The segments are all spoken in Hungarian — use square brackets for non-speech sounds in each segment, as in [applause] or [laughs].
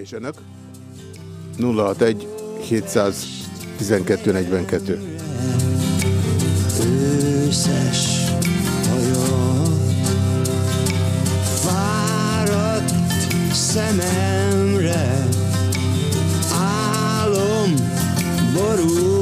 És önök? 061 712 42 Őszes Fáradt szememre. Álom borul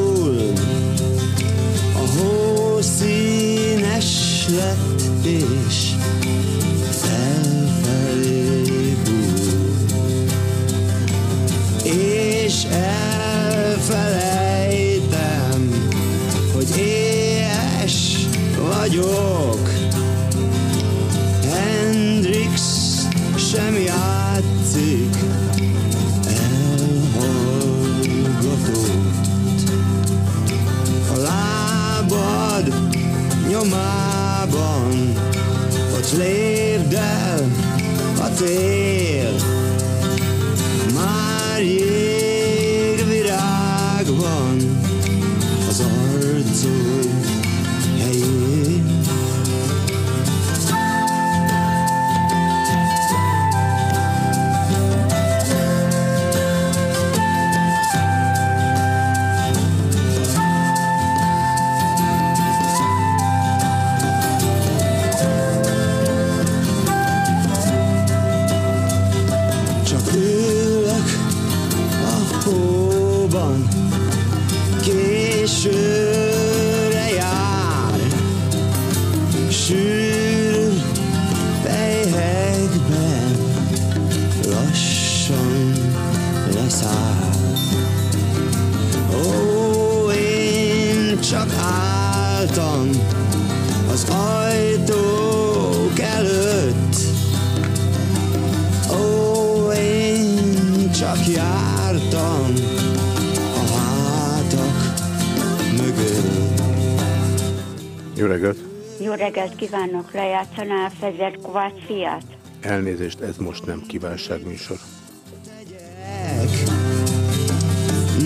kívánok! Lejátszaná Fezer Kovács fiát? Elnézést, ez most nem kívánságműsor.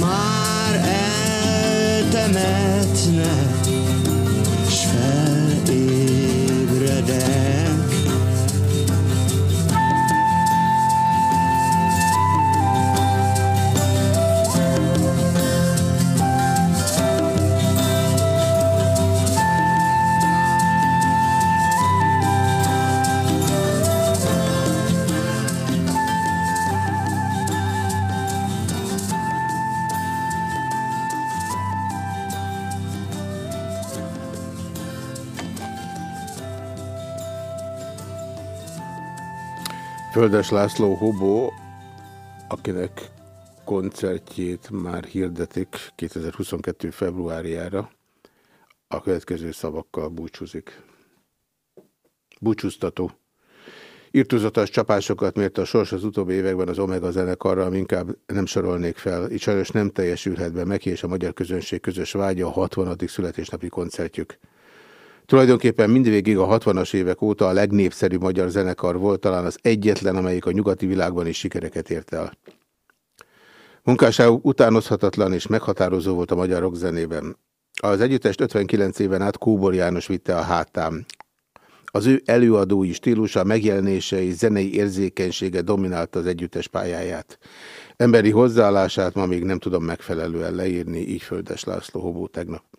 Már eltemetne, Földes László Hobó, akinek koncertjét már hirdetik 2022. februárjára, a következő szavakkal búcsúzik. Búcsúztató. Irtuzatos csapásokat mért a sors az utóbbi években az Omega zenekarra, inkább nem sorolnék fel. Így sajnos nem teljesülhet be Meki és a magyar közönség közös vágya a 60. születésnapi koncertjük. Tulajdonképpen mindvégig a 60-as évek óta a legnépszerűbb magyar zenekar volt, talán az egyetlen, amelyik a nyugati világban is sikereket ért el. Munkásságuk utánozhatatlan és meghatározó volt a magyar rockzenében. Az együttest 59 éven át Kóbor János vitte a hátám. Az ő előadói stílusa, megjelenései, zenei érzékenysége dominálta az együttes pályáját. Emberi hozzáállását ma még nem tudom megfelelően leírni, így Földes László Hobó tegnap.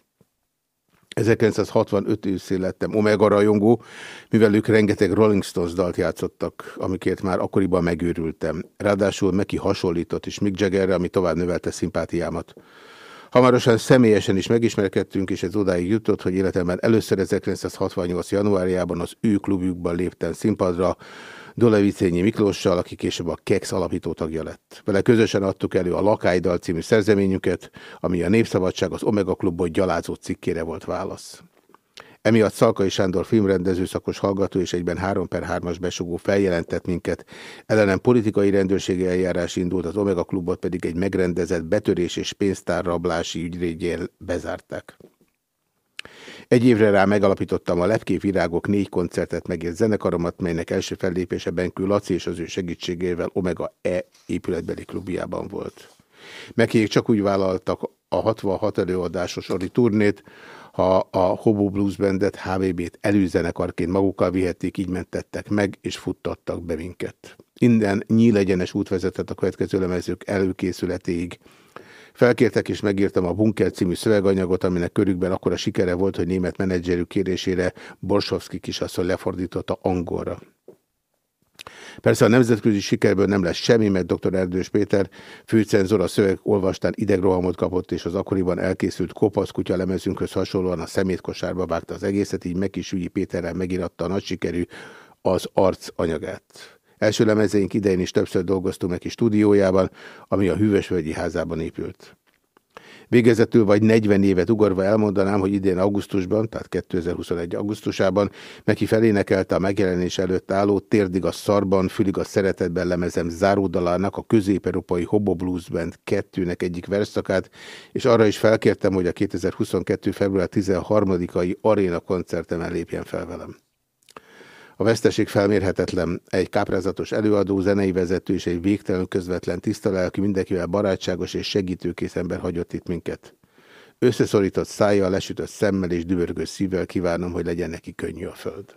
1965 őszén lettem Omega rajongó, mivel ők rengeteg Rolling Stones dalt játszottak, amikért már akkoriban megőrültem. Ráadásul Meki hasonlított is Mick Jaggerre, ami tovább növelte szimpátiámat. Hamarosan személyesen is megismerkedtünk, és ez odáig jutott, hogy életemben először 1968. januárjában az ő klubjukban léptem színpadra, Dolevicényi Miklóssal, aki később a KEX alapító tagja lett. Vele közösen adtuk elő a Lakájdal című szerzeményüket, ami a Népszabadság az Omega Klubból gyalázó cikkére volt válasz. Emiatt Szalkai Sándor filmrendező szakos hallgató és egyben 3 per 3-as besugó feljelentett minket, ellenem politikai rendőrségi eljárás indult, az Omega Klubot pedig egy megrendezett betörés és pénztárrablási ügyrégyél bezárták. Egy évre rá megalapítottam a Lepkép Virágok négy koncertet megért zenekaromat, melynek első fellépése Benkő Laci és az ő segítségével Omega E épületbeli klubjában volt. Megjék csak úgy vállaltak a 66 előadásos ori turnét, ha a Hobo Blues Bandet, HVB-t előzenekarként magukkal vihették, így mentettek meg, és futtattak be minket. Innen nyílegyenes út vezetett a következő lemezők előkészületéig. Felkértek és megírtam a Bunker című szöveganyagot, aminek körükben akkora sikere volt, hogy német menedzserük kérésére Borsovszki kisasszony lefordította angolra. Persze a nemzetközi sikerből nem lesz semmi, mert dr. Erdős Péter főcenzor a szöveg olvastán idegrohamot kapott, és az akkoriban elkészült kopasz kutya lemezünkhöz hasonlóan a szemétkosárba vágta az egészet, így Mekisügyi Péterrel megiratta a nagy sikerű az arc anyagát. Első lemezeink idején is többször dolgoztunk neki stúdiójában, ami a Hűvösvölgyi házában épült. Végezetül vagy 40 évet ugorva elmondanám, hogy idén augusztusban, tehát 2021 augusztusában Meki felénekelte a megjelenés előtt álló Térdig a szarban, Fülig a szeretetben lemezem záródalának a közép-európai Hobo Blues Band kettőnek egyik verszakát, és arra is felkértem, hogy a 2022. február 13-ai aréna koncertemen lépjen fel velem. A veszteség felmérhetetlen. Egy káprázatos előadó, zenei vezető és egy végtelen közvetlen tisztalelkű, mindenkivel barátságos és segítőkész ember hagyott itt minket. Összeszorított szájjal, lesütött szemmel és dübörgő szívvel kívánom, hogy legyen neki könnyű a föld.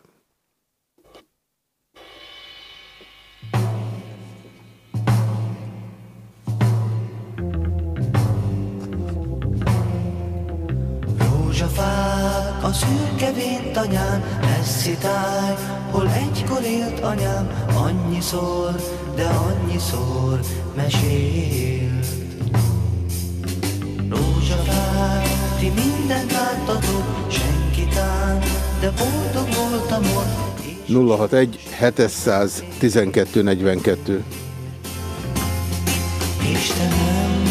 Rózsafák a szürke tanyán, messzi táj, hol egykor élt anyám, annyiszor, de annyiszor mesélt. Rózsafák, ti mindent láttatok, senki tán, de boldog voltam ott. 061 712 42 Istenem,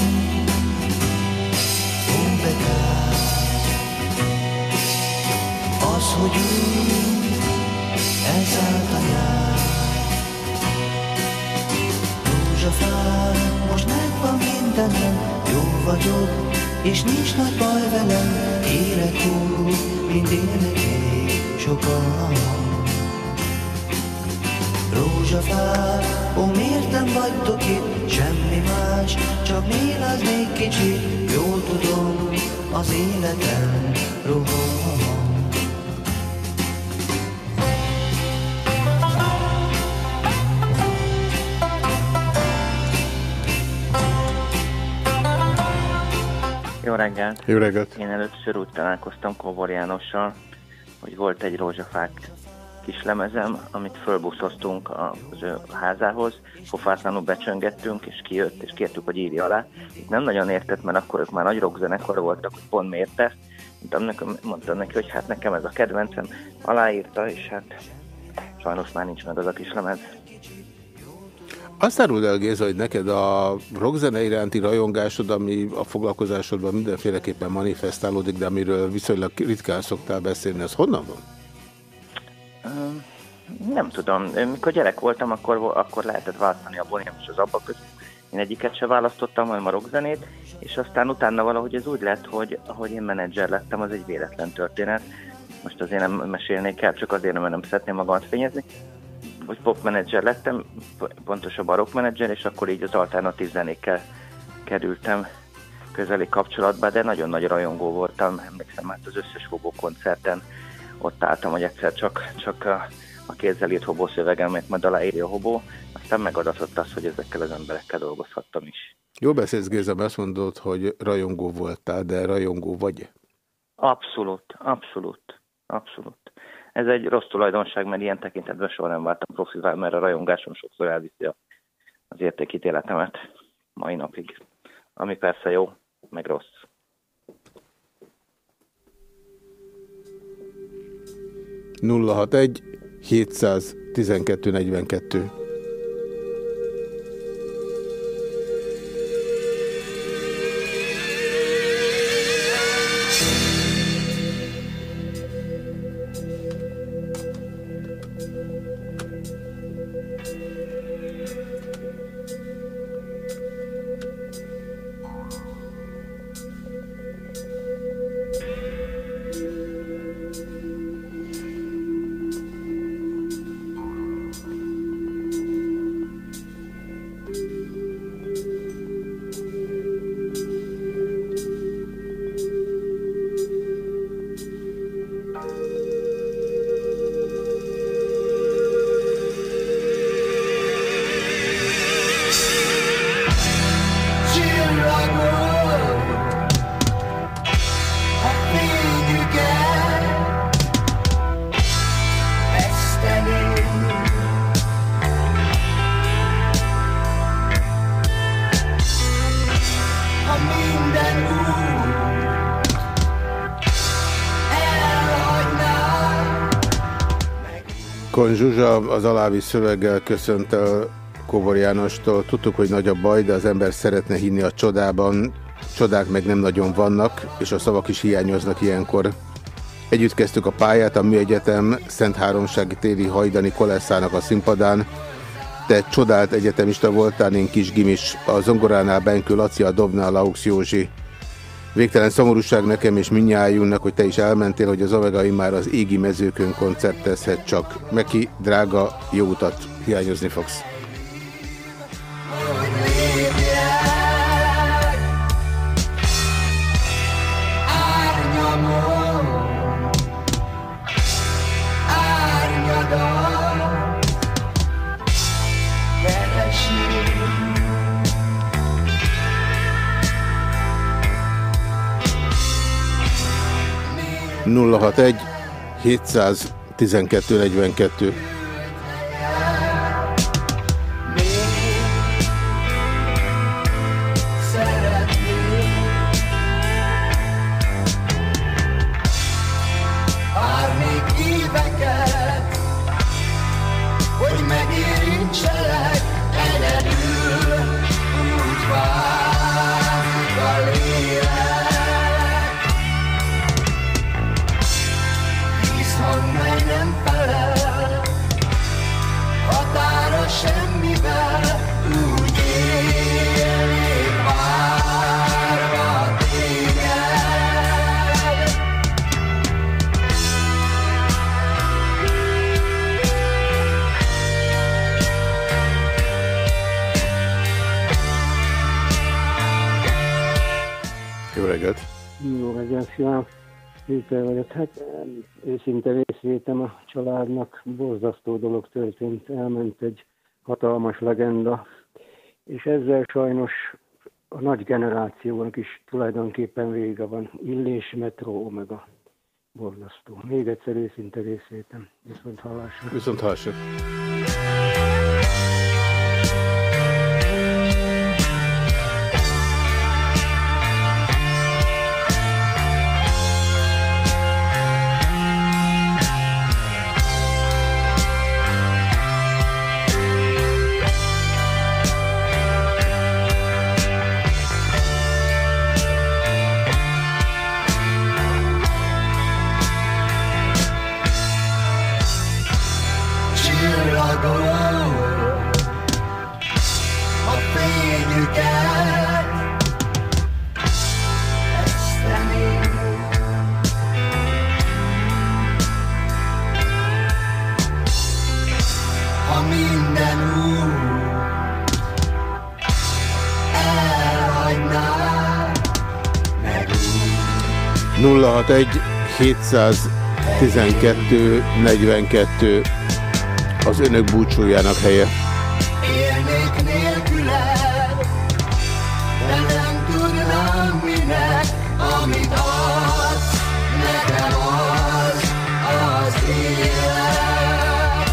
hogy úgy elszállt a nyár. Rózsafán, most megvan mindenem, jó vagyok, és nincs nagy baj velem, élek úgy, mint ég sokan. Rózsafán, ó, miért nem vagytok itt, semmi más, csak az még kicsit, jól tudom, az életem rohan. Jó reggelt! Jó reggelt! Én először úgy találkoztam Kóbor Jánossal, hogy volt egy rózsafák kis lemezem, amit fölbuszoztunk az ő házához, pofátlanul becsöngettünk, és kijött, és kértük, hogy írja alá. Itt nem nagyon értett, mert akkor ők már nagy rockzenekar voltak, hogy pont miért ezt. Mondtam, mondtam neki, hogy hát nekem ez a kedvencem, aláírta, és hát sajnos már nincs meg az a kis lemez. Azt áruld el, Géza, hogy neked a rockzene iránti rajongásod, ami a foglalkozásodban mindenféleképpen manifestálódik, de amiről viszonylag ritkán szoktál beszélni, az honnan van? Nem tudom. Mikor gyerek voltam, akkor, akkor lehetett választani a Bonium és az abba között. Én egyiket se választottam, hanem a rockzenét, és aztán utána valahogy ez úgy lett, hogy, hogy én menedzser lettem, az egy véletlen történet. Most azért nem mesélnék el, csak azért, mert nem szeretném magamat fényezni hogy popmenedzser lettem, pontosabban rockmenedzser, és akkor így az alternatív zenékkel kerültem közeli kapcsolatba, de nagyon nagy rajongó voltam, emlékszem, hát az összes hobó koncerten ott álltam, hogy egyszer csak, csak a, a kézzel írt hobó szövegemet majd aláírja a hobó, aztán megadatott az, hogy ezekkel az emberekkel dolgozhattam is. Jó beszélsz Géza, azt mondod, hogy rajongó voltál, de rajongó vagy? Abszolút, abszolút, abszolút ez egy rossz tulajdonság, mert ilyen tekintetben soha nem váltam profivál, mert a rajongásom sokszor elviszi az értékítéletemet mai napig. Ami persze jó, meg rossz. Nulla hat egy 712 42 Kon Zsuzsa az alávi szöveggel köszönt el Kóbor Jánostól. Tudtuk, hogy nagy a baj, de az ember szeretne hinni a csodában. Csodák meg nem nagyon vannak, és a szavak is hiányoznak ilyenkor. Együtt kezdtük a pályát a Műegyetem Szent Háromsági téli hajdani kolesszának a színpadán. Te csodált egyetemista voltál, én kis gimis. A zongoránál Benkő Laci, a dobnál Laux Józsi. Végtelen szomorúság nekem és minnyájunknak, hogy te is elmentél, hogy az Omegai már az égi mezőkön koncertezhet csak. Meki, drága, jó utat, hiányozni fogsz. Nulla hat egy 712 42 Péter vagyok. Hát őszinte részvétem a családnak. Borzasztó dolog történt. Elment egy hatalmas legenda, és ezzel sajnos a nagy generációnak is tulajdonképpen vége van. Illés, metró, omega. Borzasztó. Még egyszer őszinte részvétem. Viszont hallásra. Viszont hallásra. Egy 712 42 az önök búcsújának helye. Élnék nélküled, de nem tudnám minek, amit adsz, nekem az, az élet.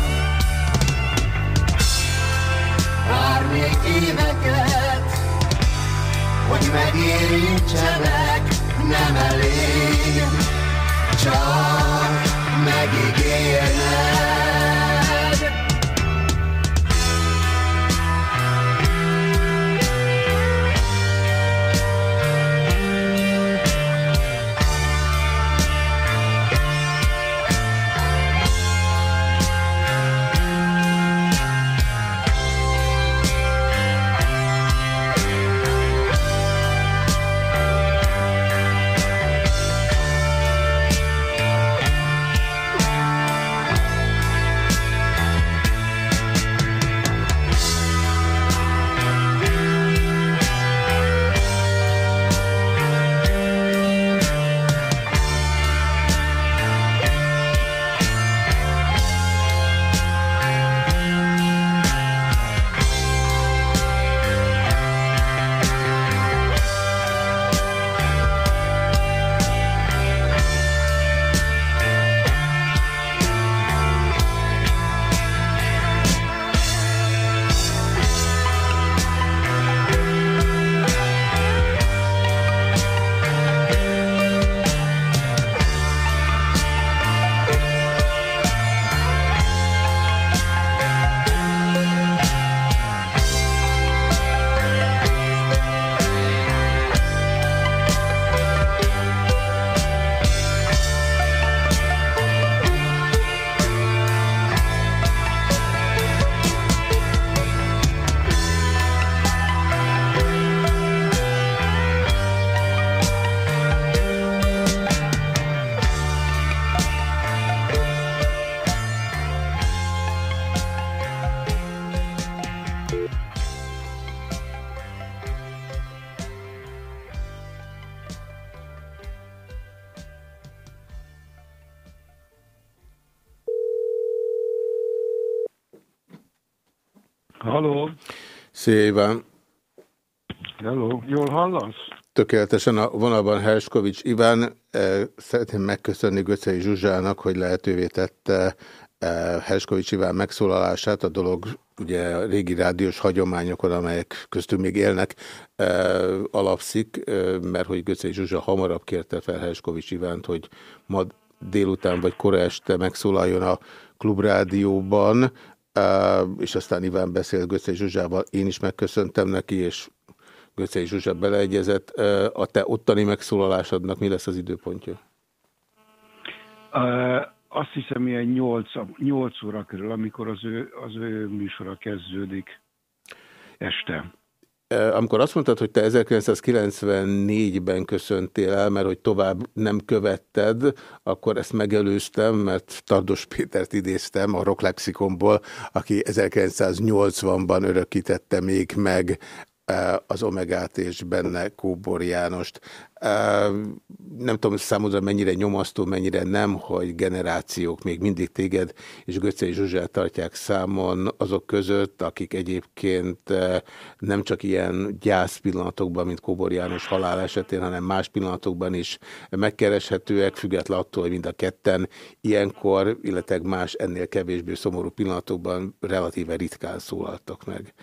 Várnék éveket, hogy megérintsenek, nem elég, csak Szia Iván! Hello, jól hallasz? Tökéletesen a vonalban Herskovics Iván. Szeretném megköszönni Göcei Zsuzsának, hogy lehetővé tette Herskovics Iván megszólalását. A dolog ugye a régi rádiós hagyományokon, amelyek köztünk még élnek, alapszik, mert hogy Göcei Zsuzsa hamarabb kérte fel Herskovics Ivánt, hogy ma délután vagy kora este megszólaljon a klubrádióban, és aztán Iván beszélt Göcei Zsuzsával. Én is megköszöntem neki, és Göcei Zsuzsa beleegyezett. A te ottani megszólalásodnak mi lesz az időpontja? Azt hiszem, ilyen 8, 8 óra körül, amikor az ő, az ő műsora kezdődik este. Amikor azt mondtad, hogy te 1994-ben köszöntél el, mert hogy tovább nem követted, akkor ezt megelőztem, mert Tardos Pétert idéztem a Rock Lexikonból, aki 1980-ban örökítette még meg az Omegát és benne Kóbor Jánost. Nem tudom számodra mennyire nyomasztó, mennyire nem, hogy generációk még mindig téged és Göcei Zsuzsát tartják számon azok között, akik egyébként nem csak ilyen gyász pillanatokban, mint Kóbor János halál esetén, hanem más pillanatokban is megkereshetőek, független attól, hogy mind a ketten ilyenkor, illetve más ennél kevésbé szomorú pillanatokban relatíve ritkán szólaltak meg.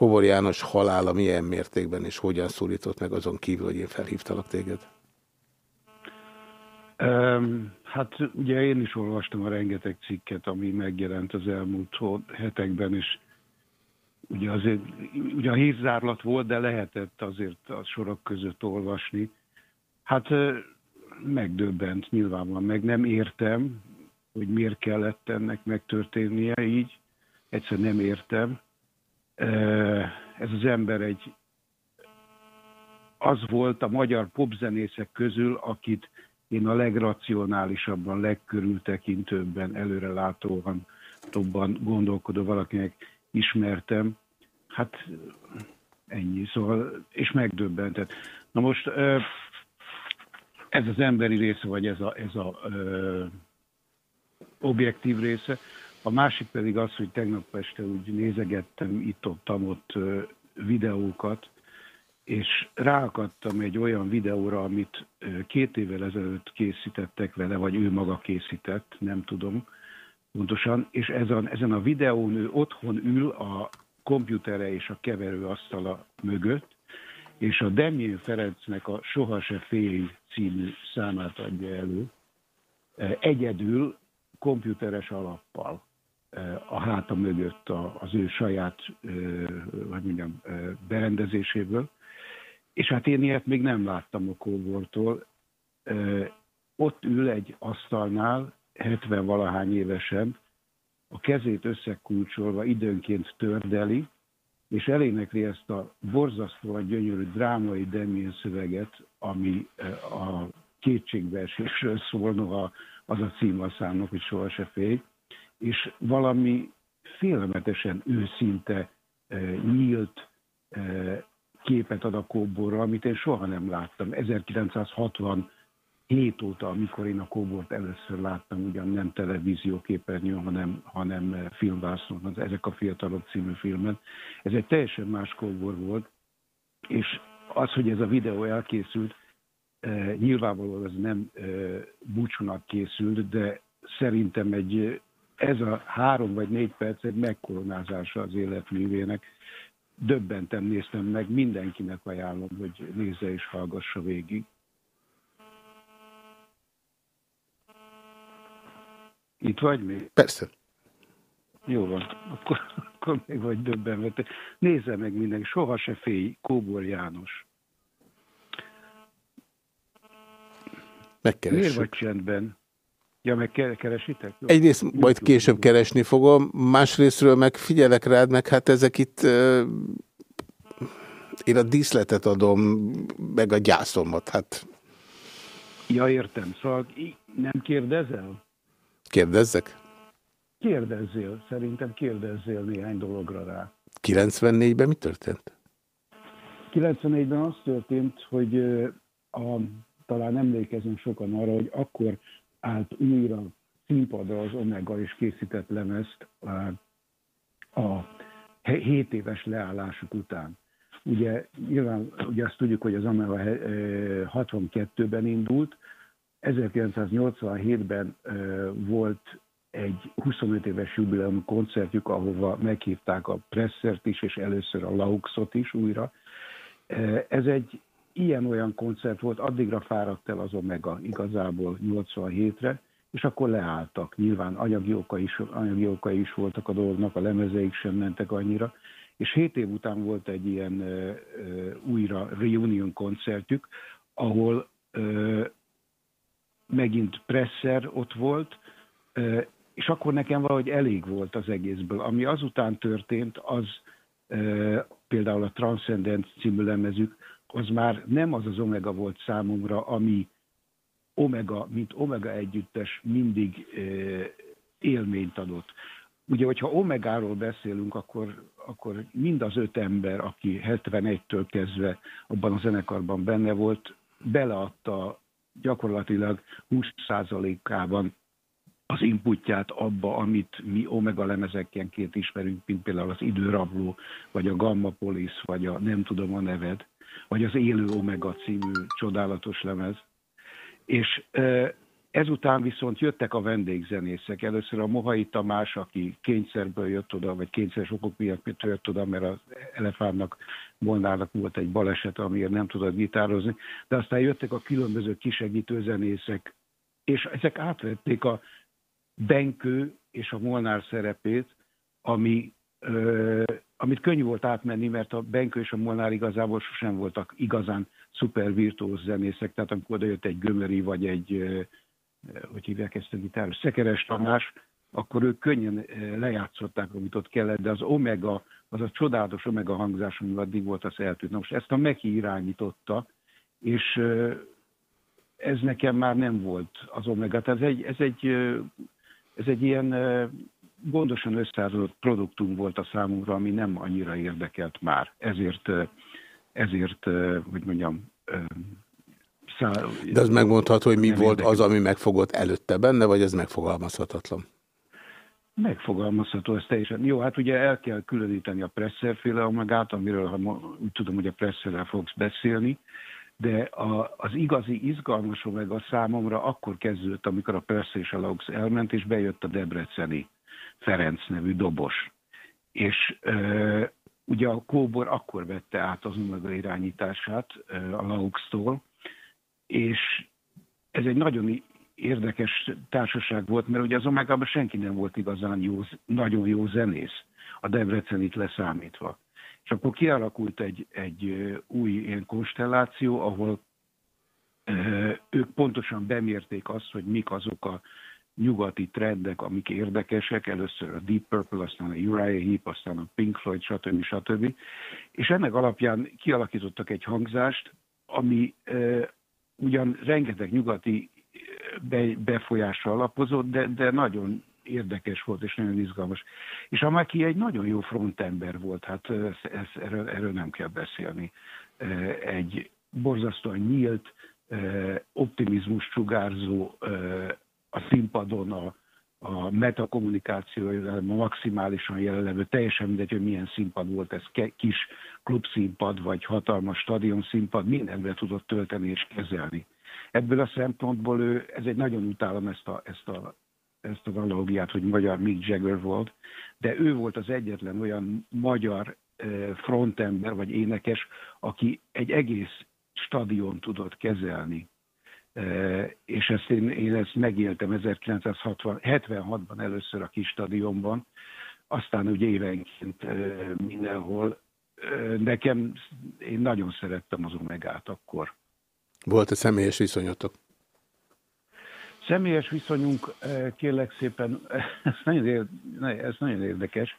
Kovor János halála milyen mértékben és hogyan szólított meg azon kívül, hogy én felhívtalak téged? Hát ugye én is olvastam a rengeteg cikket, ami megjelent az elmúlt hetekben, és ugye azért, ugye a hírzárlat volt, de lehetett azért a sorok között olvasni. Hát megdöbbent nyilvánvalóan, meg nem értem, hogy miért kellett ennek megtörténnie így. Egyszer nem értem ez az ember egy az volt a magyar popzenészek közül, akit én a legracionálisabban, legkörültekintőbben, előrelátóan, tobban gondolkodó valakinek ismertem. Hát ennyi, szóval, és megdöbbentett. Na most ez az emberi része, vagy ez a, ez a ö, objektív része. A másik pedig az, hogy tegnap este úgy nézegettem itt-ott-ott videókat, és ráakadtam egy olyan videóra, amit két évvel ezelőtt készítettek vele, vagy ő maga készített, nem tudom pontosan, és ezen, ezen a videón ő otthon ül a komputere és a keverőasztala mögött, és a Demjén Ferencnek a Soha se félj című számát adja elő, egyedül komputeres alappal a háta mögött az ő saját, hogy mondjam, berendezéséből. És hát én ilyet még nem láttam a kóbortól. Ott ül egy asztalnál, 70 valahány évesen, a kezét összekulcsolva időnként tördeli, és elénekli ezt a borzasztóan gyönyörű drámai Demien szöveget, ami a kétségbeesésről szól, noha az a cím a számnak, hogy soha se félj és valami félelmetesen őszinte, eh, nyílt eh, képet ad a kóborra, amit én soha nem láttam. 1967 óta, amikor én a kóbort először láttam, ugyan nem televízióképernyő, hanem, hanem eh, filmvászon, ezek a fiatalok című filmen. Ez egy teljesen más kóbor volt, és az, hogy ez a videó elkészült, nyilvánvalóan ez nem búcsúnak készült, de szerintem egy ez a három vagy négy perc egy megkoronázása az életművének. Döbbenten néztem meg, mindenkinek ajánlom, hogy nézze és hallgassa végig. Itt vagy még? Persze. Jó van, akkor, akkor még vagy döbbenve. Nézze meg mindenki, soha se félj, Kóbor János. Megkeressük. Miért vagy csendben? Ja, meg keresitek? Jó. Egyrészt majd később keresni fogom, másrésztről meg figyelek rád, meg hát ezek itt uh, én a díszletet adom, meg a gyászomat, hát. Ja, értem. Szóval nem kérdezel? Kérdezzek? Kérdezzél. Szerintem kérdezzél néhány dologra rá. 94-ben mi történt? 94-ben az történt, hogy a, talán emlékezünk sokan arra, hogy akkor állt újra színpadra az Omega és készített lemezt a 7 éves leállásuk után. Ugye nyilván ugye azt tudjuk, hogy az Omega 62-ben indult, 1987-ben volt egy 25 éves jubileum koncertjük, ahova meghívták a Pressert is, és először a Lauxot is újra. Ez egy ilyen-olyan koncert volt, addigra fáradt el az Omega igazából 87-re, és akkor leálltak. Nyilván anyagi okai is, anyagi okai is voltak a dolognak, a lemezeik sem mentek annyira, és hét év után volt egy ilyen uh, újra reunion koncertjük, ahol uh, megint Presser ott volt, uh, és akkor nekem valahogy elég volt az egészből. Ami azután történt, az uh, például a Transcendent című lemezük, az már nem az az Omega volt számomra, ami Omega, mint Omega együttes mindig élményt adott. Ugye, hogyha Omegáról beszélünk, akkor, akkor mind az öt ember, aki 71-től kezdve abban a zenekarban benne volt, beleadta gyakorlatilag 20%-ában az inputját abba, amit mi Omega lemezekkenként ismerünk, mint például az Időrabló, vagy a Gamma Police, vagy a Nem tudom a neved, vagy az Élő Omega című csodálatos lemez. És ezután viszont jöttek a vendégzenészek. Először a Mohai Tamás, aki kényszerből jött oda, vagy kényszeres okok miatt jött oda, mert az Elefántnak, Molnának volt egy baleset, amiért nem tudott gitározni, de aztán jöttek a különböző kisegítő zenészek, és ezek átvették a Benkő és a Molnár szerepét, ami amit könnyű volt átmenni, mert a Benkő és a Molnár igazából sosem voltak igazán szuper virtuóz zenészek, tehát amikor odajött egy Gömöri, vagy egy, hogy hívják ezt a gitáros, Szekeres Tamás, akkor ők könnyen lejátszották, amit ott kellett, de az Omega, az a csodálatos Omega hangzás, ami addig volt, az eltűnt. Na most ezt a Meki irányította, és ez nekem már nem volt az Omega. Tehát ez egy, ez egy, ez egy ilyen gondosan összeállított produktum volt a számunkra, ami nem annyira érdekelt már. Ezért, ezért hogy mondjam, szá... De az megmondható, hogy mi volt érdekelt. az, ami megfogott előtte benne, vagy ez megfogalmazhatatlan? Megfogalmazható, ez teljesen. Jó, hát ugye el kell különíteni a presszerféle omegát, amiről ha úgy tudom, hogy a presszerrel fogsz beszélni, de a, az igazi izgalmas omega számomra akkor kezdődött, amikor a Presser és a Laux elment, és bejött a Debreceni Ferenc nevű dobos. És e, ugye a Kóbor akkor vette át az Umaga irányítását e, a Laux-tól, és ez egy nagyon érdekes társaság volt, mert ugye az Omegában senki nem volt igazán jó, nagyon jó zenész, a Debrecenit leszámítva. És akkor kialakult egy, egy új ilyen konstelláció, ahol ők pontosan bemérték azt, hogy mik azok a nyugati trendek, amik érdekesek, először a Deep Purple, aztán a Uriah Heep, aztán a Pink Floyd, stb. stb. És ennek alapján kialakítottak egy hangzást, ami e, ugyan rengeteg nyugati be, befolyásra alapozott, de, de nagyon érdekes volt és nagyon izgalmas. És a Maki egy nagyon jó frontember volt, hát ez, ez, erről, erről nem kell beszélni. Egy borzasztóan nyílt, optimizmus sugárzó a színpadon a, a metakommunikáció maximálisan jelenlevő, teljesen mindegy, hogy milyen színpad volt ez, kis klubszínpad vagy hatalmas stadion színpad, mindenre tudott tölteni és kezelni. Ebből a szempontból ő, ez egy nagyon utálom ezt a, ezt a, ezt a analógiát, hogy magyar Mick Jagger volt, de ő volt az egyetlen olyan magyar frontember vagy énekes, aki egy egész stadion tudott kezelni és ezt én, én ezt megéltem 1976-ban először a kis stadionban, aztán ugye évenként mindenhol. Nekem, én nagyon szerettem az Omegát akkor. Volt-e személyes viszonyotok? Személyes viszonyunk, kérlek szépen, [laughs] ez nagyon, ez nagyon érdekes,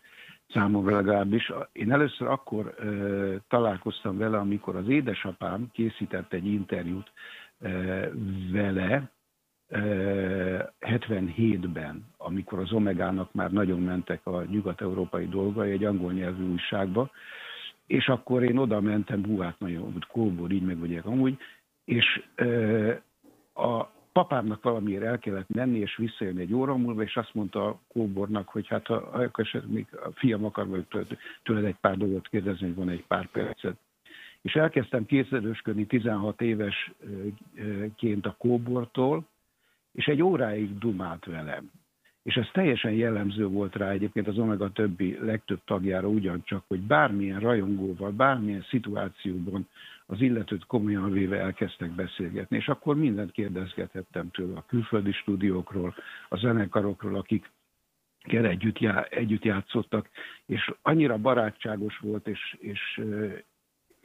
számomra legalábbis. Én először akkor találkoztam vele, amikor az édesapám készített egy interjút vele 77-ben, amikor az Omegának már nagyon mentek a nyugat-európai dolgai egy angol nyelvű újságba, és akkor én oda mentem, hú, hát nagyon, kóbor, így meg vagyok amúgy, és a, papámnak valamiért el kellett menni, és visszajönni egy óra múlva, és azt mondta a kóbornak, hogy hát ha, ha még a fiam akar tőled egy pár dolgot kérdezni, hogy van egy pár percet. És elkezdtem készedősködni 16 évesként a kóbortól, és egy óráig dumált velem. És ez teljesen jellemző volt rá egyébként az Omega többi legtöbb tagjára ugyancsak, hogy bármilyen rajongóval, bármilyen szituációban az illetőt komolyan véve elkezdtek beszélgetni. És akkor mindent kérdezgethettem tőle a külföldi stúdiókról, a zenekarokról, akik együtt, já, együtt játszottak, és annyira barátságos volt, és, és,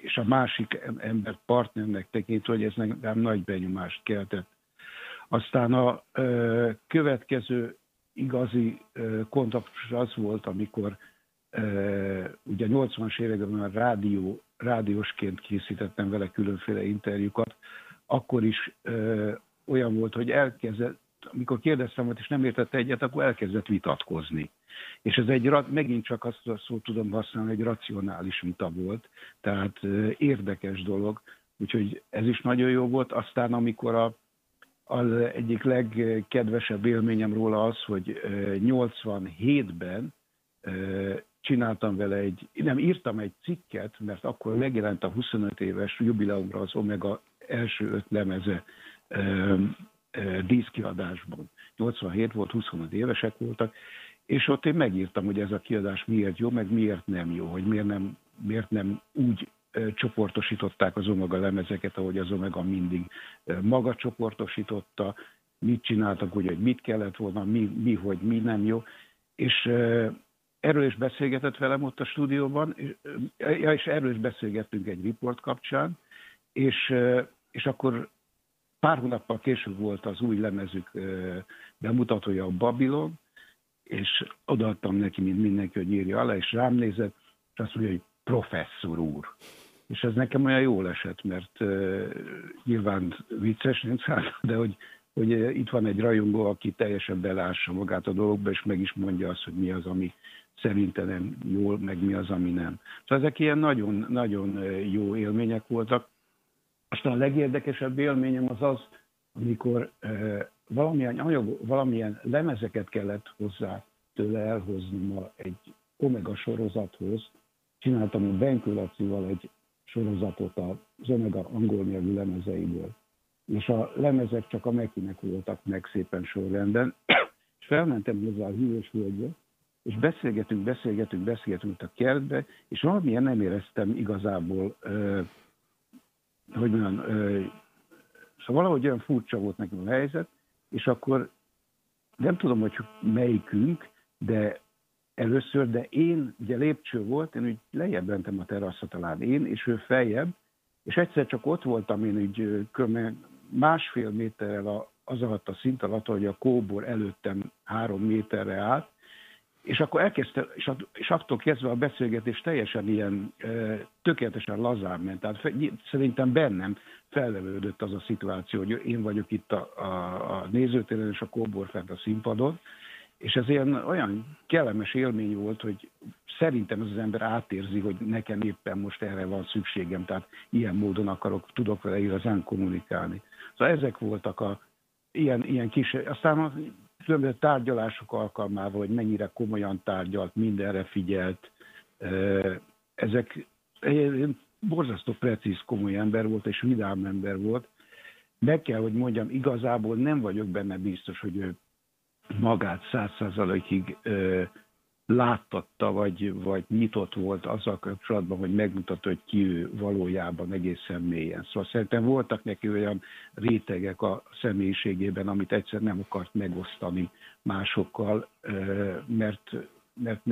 és a másik ember partnernek tekintve, hogy ez nekem nagy benyomást keltett. Aztán a ö, következő igazi kontaktus az volt, amikor ugye 80-as években már rádió, rádiósként készítettem vele különféle interjúkat, akkor is olyan volt, hogy elkezdett, amikor kérdeztem, hogy és nem értette egyet, akkor elkezdett vitatkozni. És ez egy, megint csak azt a szót tudom használni, egy racionális vita volt, tehát érdekes dolog, úgyhogy ez is nagyon jó volt. Aztán amikor a az egyik legkedvesebb élményem róla az, hogy 87-ben csináltam vele egy, nem írtam egy cikket, mert akkor megjelent a 25 éves jubileumra az Omega első öt lemeze díszkiadásban. 87 volt, 25 évesek voltak, és ott én megírtam, hogy ez a kiadás miért jó, meg miért nem jó, hogy miért nem, miért nem úgy csoportosították az Omega lemezeket, ahogy az Omega mindig maga csoportosította, mit csináltak, úgy, hogy mit kellett volna, mi, mi hogy mi nem jó. És erről is beszélgetett velem ott a stúdióban, és, és erről is beszélgettünk egy riport kapcsán, és, és akkor pár hónappal később volt az új lemezük bemutatója a Babylon, és odaadtam neki, mint mindenki, hogy írja alá, és rám nézett, és azt mondja, hogy professzor úr. És ez nekem olyan jól esett, mert uh, nyilván vicces, száll, de hogy, hogy itt van egy rajongó, aki teljesen belássa magát a dologba, és meg is mondja azt, hogy mi az, ami szerintem nem jól, meg mi az, ami nem. Szóval ezek ilyen nagyon, nagyon jó élmények voltak. Aztán a legérdekesebb élményem az az, amikor valamilyen anyag, valamilyen lemezeket kellett hozzá tőle elhozni ma egy Omega sorozathoz. Csináltam a Benkő Lacival egy sorozatot az Omega angol nyelvű lemezeiből. És a lemezek csak a Mekinek voltak meg szépen sorrendben, [clears throat] és felmentem hozzá a hűvös völgybe, és beszélgetünk, beszélgetünk, beszélgetünk a kertbe, és valamilyen nem éreztem igazából, ö, hogy mondjam, szóval valahogy olyan furcsa volt nekem a helyzet, és akkor nem tudom, hogy melyikünk, de először, de én, ugye lépcső volt, én úgy lejjebb mentem a teraszra talán én, és ő feljebb, és egyszer csak ott voltam én így másfél méterrel az alatt a szint alatt, hogy a kóbor előttem három méterre állt, és akkor elkezdte, és, és attól kezdve a beszélgetés teljesen ilyen tökéletesen lazán ment. Tehát szerintem bennem fellevődött az a szituáció, hogy én vagyok itt a, a, a nézőtéren, és a kóbor fent a színpadon, és ez ilyen olyan kellemes élmény volt, hogy szerintem ez az ember átérzi, hogy nekem éppen most erre van szükségem, tehát ilyen módon akarok, tudok vele igazán kommunikálni. Szóval ezek voltak a ilyen, ilyen kis, aztán különböző tárgyalások alkalmával, hogy mennyire komolyan tárgyalt, mindenre figyelt. Ezek borzasztó precíz, komoly ember volt, és vidám ember volt. Meg kell, hogy mondjam, igazából nem vagyok benne biztos, hogy ő magát száz százalékig láttatta, vagy, vagy nyitott volt azzal kapcsolatban, hogy megmutatta, hogy ki ő valójában egészen mélyen. Szóval szerintem voltak neki olyan rétegek a személyiségében, amit egyszer nem akart megosztani másokkal, mert, mert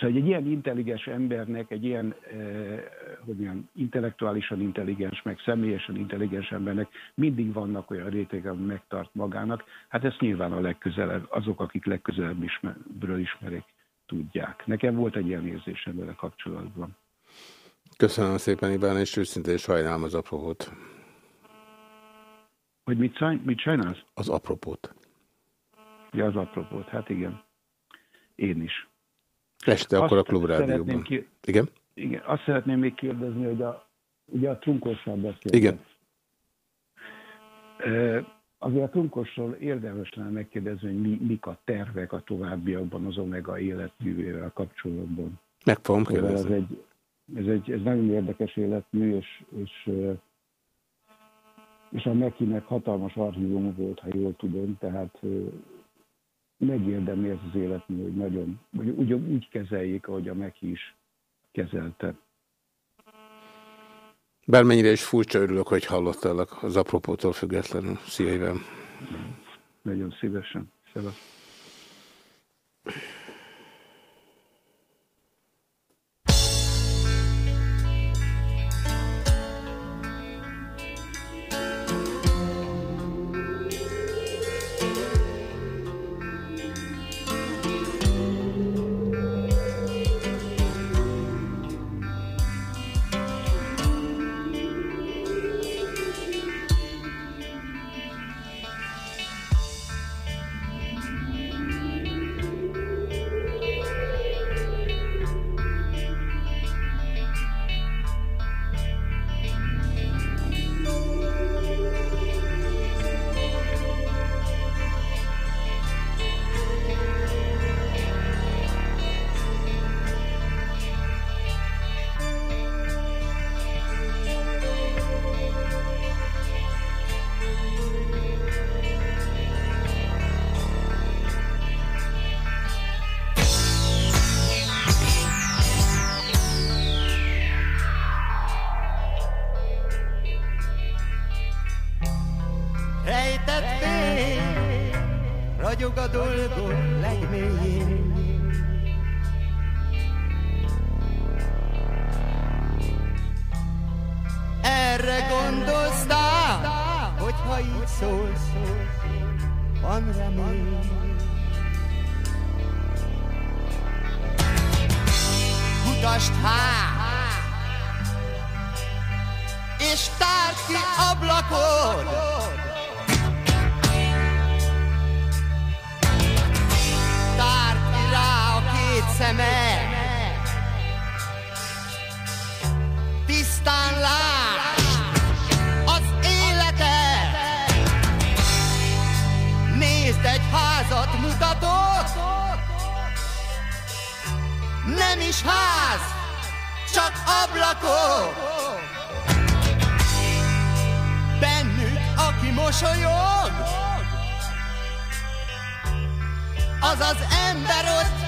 Szóval egy ilyen intelligens embernek, egy ilyen, eh, hogy mondjam, intellektuálisan intelligens, meg személyesen intelligens embernek mindig vannak olyan rétegek, ami megtart magának. Hát ezt nyilván a legközelebb, azok, akik legközelebb ismerről ismerik, tudják. Nekem volt egy ilyen érzésem vele kapcsolatban. Köszönöm szépen, Iván, és őszintén sajnálom az apropót. Hogy mit, szaj, mit sajnálsz? Az apropót. Ja, az apropót, hát igen. Én is. Este akkor a klubrádióban. Ki... Igen? Igen, azt szeretném még kérdezni, hogy a, ugye a trunkossal beszélünk. Igen. Azért a Trunkosról érdemes lenne megkérdezni, hogy mi, mik a tervek a továbbiakban az Omega életművével kapcsolatban. Meg fogom kérdezni. Ez egy, ez egy ez nagyon érdekes életmű, és, és, és a Mekinek hatalmas archívum volt, ha jól tudom, tehát megérdemli ez az életmű, hogy nagyon, hogy úgy, úgy kezeljék, ahogy a Meki is kezelte. Bármennyire is furcsa örülök, hogy hallottál az apropótól függetlenül. Szia, Iván. Nagyon szívesen. Szevasz. ablakok. Bennük, aki mosolyog, az az ember ott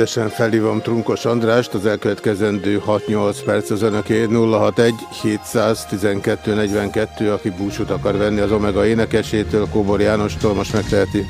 Rövidesen felhívom Trunkos Andrást, az elkövetkezendő 6-8 perc az önöké 061 712 42, aki búcsút akar venni az Omega énekesétől, Kóbor Jánostól, most megteheti.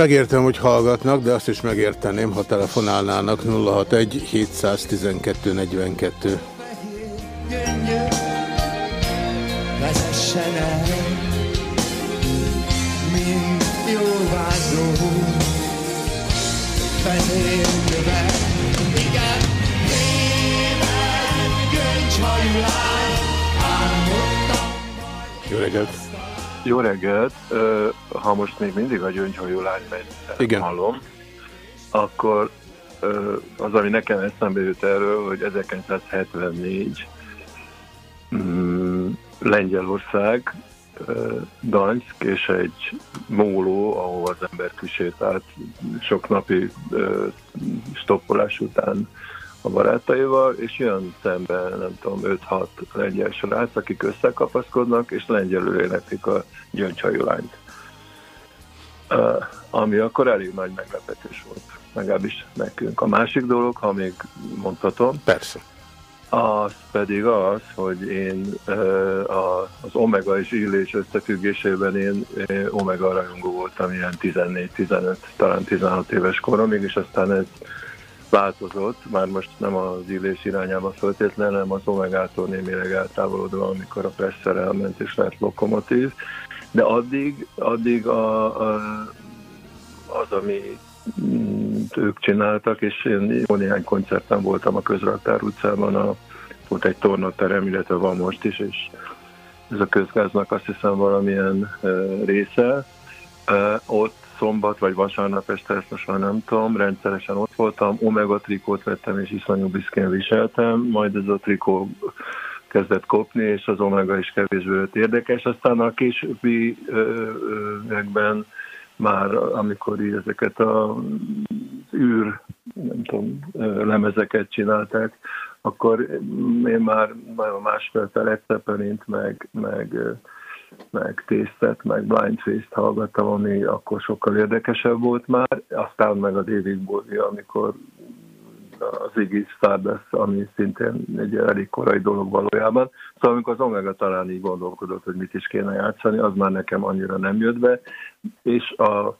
Megértem, hogy hallgatnak, de azt is megérteném, ha telefonálnának 061 712 42. Vezessen el, mint jó vádló, fehér követ, igen, éven, gyöngyhajú lány, álmodtam. Jó reggelt! Jó reggelt! Ha most még mindig a gyöngyhajú lány megy, hallom, akkor az, ami nekem eszembe jut erről, hogy 1974 mm, Lengyelország, Dansk és egy móló, ahol az ember kisétált sok napi stoppolás után a barátaival, és jön szembe, nem tudom, 5-6 lengyel srác, akik összekapaszkodnak, és lengyelül éneklik a gyöngyhajú lányt. Uh, ami akkor elég nagy meglepetés volt, legalábbis nekünk. A másik dolog, ha még mondhatom, Persze. Az pedig az, hogy én az omega és illés összefüggésében én omega rajongó voltam ilyen 14-15, talán 16 éves koromig, és aztán ez változott, már most nem az illés irányába föltétlenül, hanem az omegától némileg eltávolodva, amikor a presszer elment és lett lokomotív, de addig, addig a, a, az, ami ők csináltak, és én jó néhány koncerten voltam a Közraktár utcában, a, volt egy tornaterem, illetve van most is, és ez a közgáznak azt hiszem valamilyen uh, része. Ott szombat vagy vasárnap este, ezt most már nem tudom, rendszeresen ott voltam, Omega trikót vettem és iszonyú büszkén viseltem, majd ez a trikó kezdett kopni, és az Omega is kevésbé lett érdekes. Aztán a későbbi években már, amikor így ezeket a űr, nem tudom, lemezeket csinálták, akkor én már nagyon másfél Zeppelin-t, meg, meg meg tésztet, meg blindface-t hallgattam, ami akkor sokkal érdekesebb volt már, aztán meg a David Bowie, amikor az Iggy Stardust, ami szintén egy elég korai dolog valójában. Szóval amikor az Omega talán így gondolkodott, hogy mit is kéne játszani, az már nekem annyira nem jött be, és a,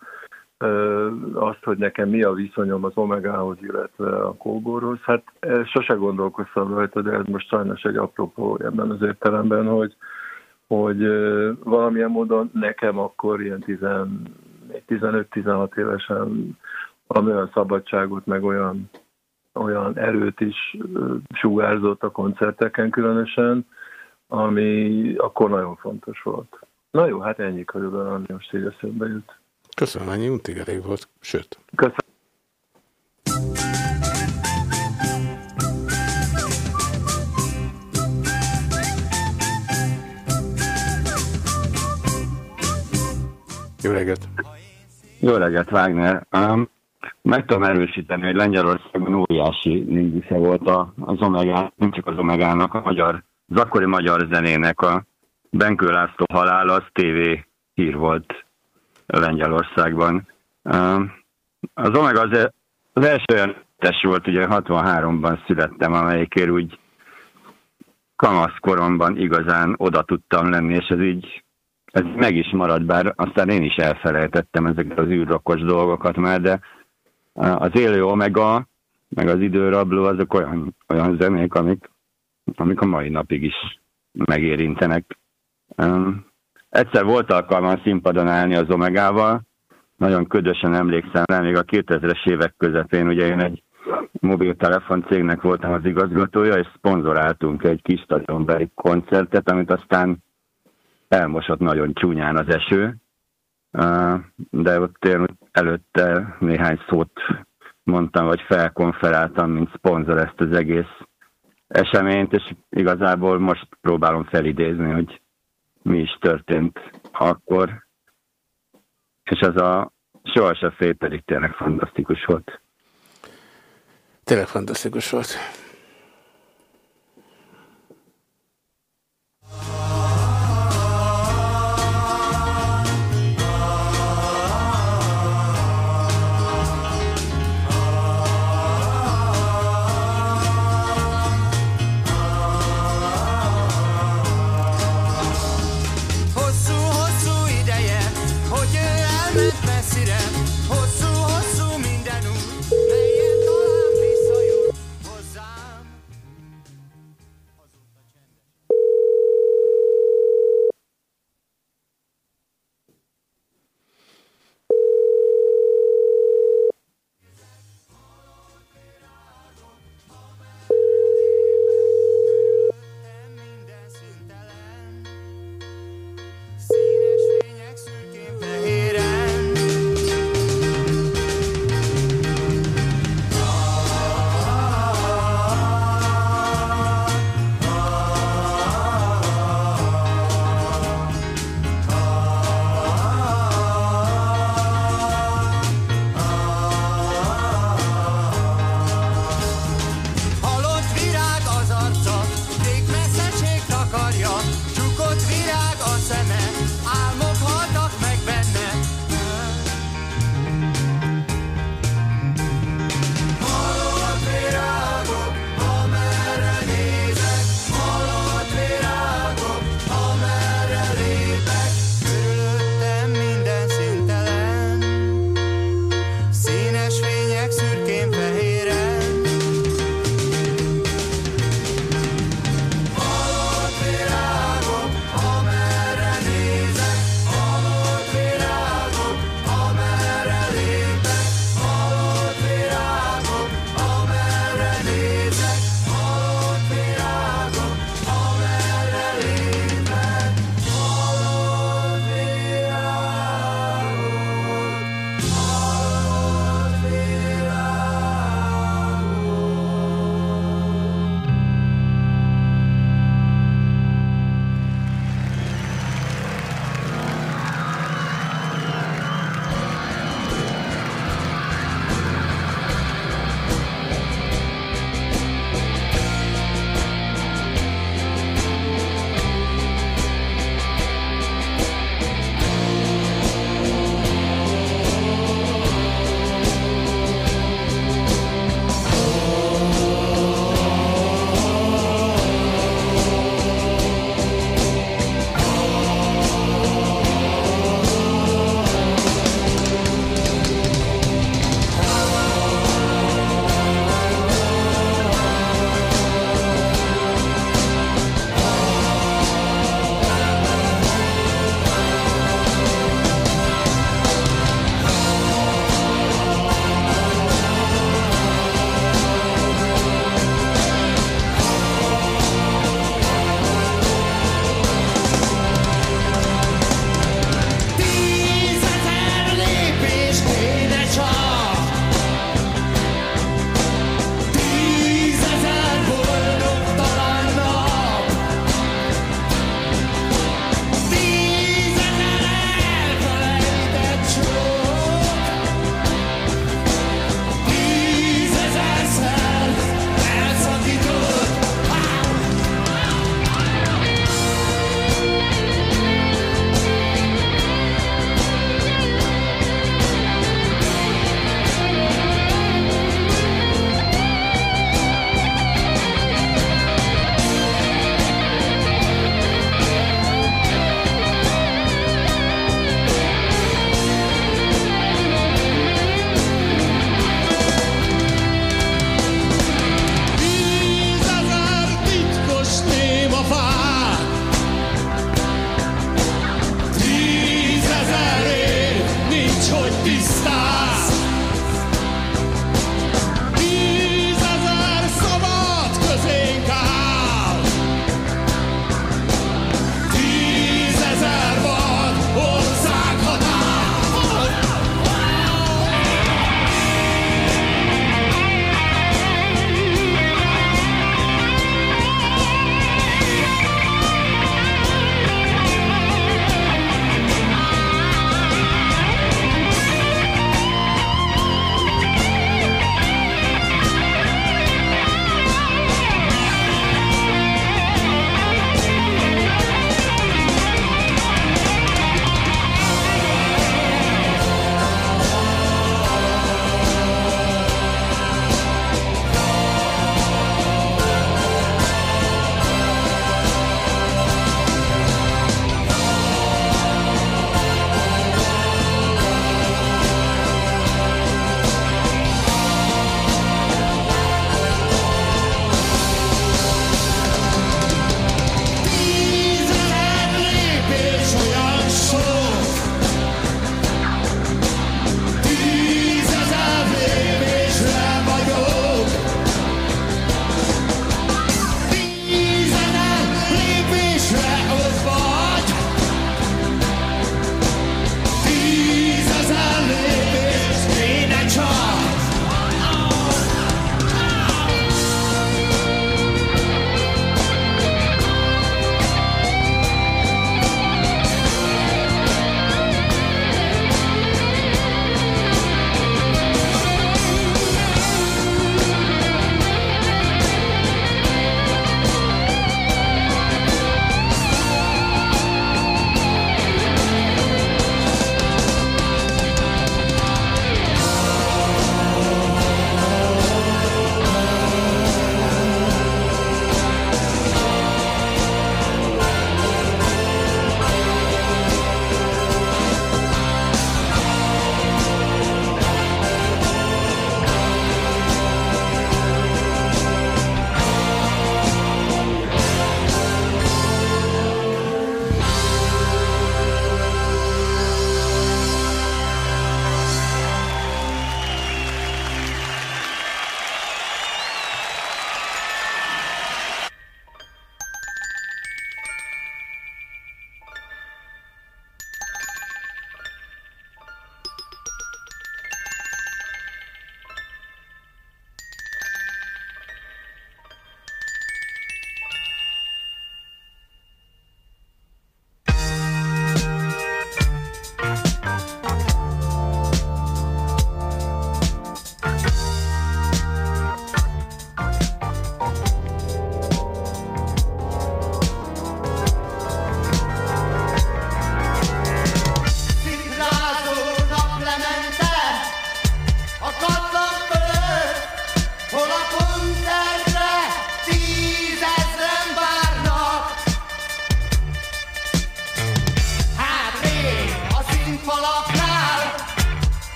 azt, hogy nekem mi a viszonyom az Omegához, illetve a Kóborhoz, hát sose gondolkoztam rajta, de ez most sajnos egy apropó ebben az értelemben, hogy hogy valamilyen módon nekem akkor ilyen 15-16 évesen valami olyan szabadságot, meg olyan, olyan erőt is sugárzott a koncerteken különösen, ami akkor nagyon fontos volt. Na jó, hát ennyi körülbelül, ami most így eszembe jut. Köszönöm, untig elég volt, sőt. Köszönöm. Jó reggelt! Jó reggelt, Wagner! Um, meg tudom erősíteni, hogy Lengyelországban óriási nézise volt az Omega, nem csak az Omegának, a magyar, az akkori magyar zenének a Benkő László halála, az TV hír volt Lengyelországban. Um, az Omega az, az első olyan test volt, ugye 63-ban születtem, amelyikért úgy kamaszkoromban igazán oda tudtam lenni, és ez így ez meg is marad, bár aztán én is elfelejtettem ezeket az űrrakos dolgokat már, de az élő omega, meg az időrabló, azok olyan, olyan zenék, amik, amik a mai napig is megérintenek. Um, egyszer volt alkalmam színpadon állni az omegával, nagyon ködösen emlékszem rá, még a 2000-es évek közepén, ugye én egy mobiltelefon cégnek voltam az igazgatója, és szponzoráltunk egy kis stadionbeli koncertet, amit aztán elmosott nagyon csúnyán az eső, de ott én előtte néhány szót mondtam, vagy felkonferáltam, mint szponzor ezt az egész eseményt, és igazából most próbálom felidézni, hogy mi is történt akkor, és az a sohasem fél pedig tényleg fantasztikus volt. Tényleg fantasztikus volt.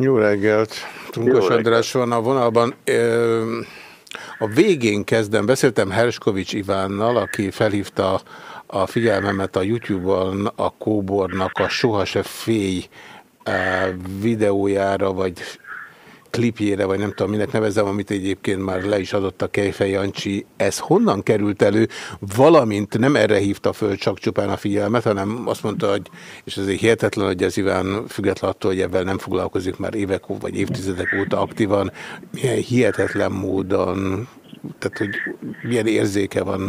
Jó reggelt! Tunkos András van a vonalban. A végén kezdem. Beszéltem Herskovics Ivánnal, aki felhívta a figyelmemet a YouTube-on a Kóbornak a Soha se félj videójára, vagy klipjére, vagy nem tudom, minek nevezem, amit egyébként már le is adott a Kejfej Jancsi. Ez honnan került elő? Valamint nem erre hívta föl csak csupán a figyelmet, hanem azt mondta, hogy, és azért hihetetlen, hogy ez Iván független attól, hogy ebben nem foglalkozik már évek vagy évtizedek óta aktívan, milyen hihetetlen módon tehát hogy milyen érzéke van,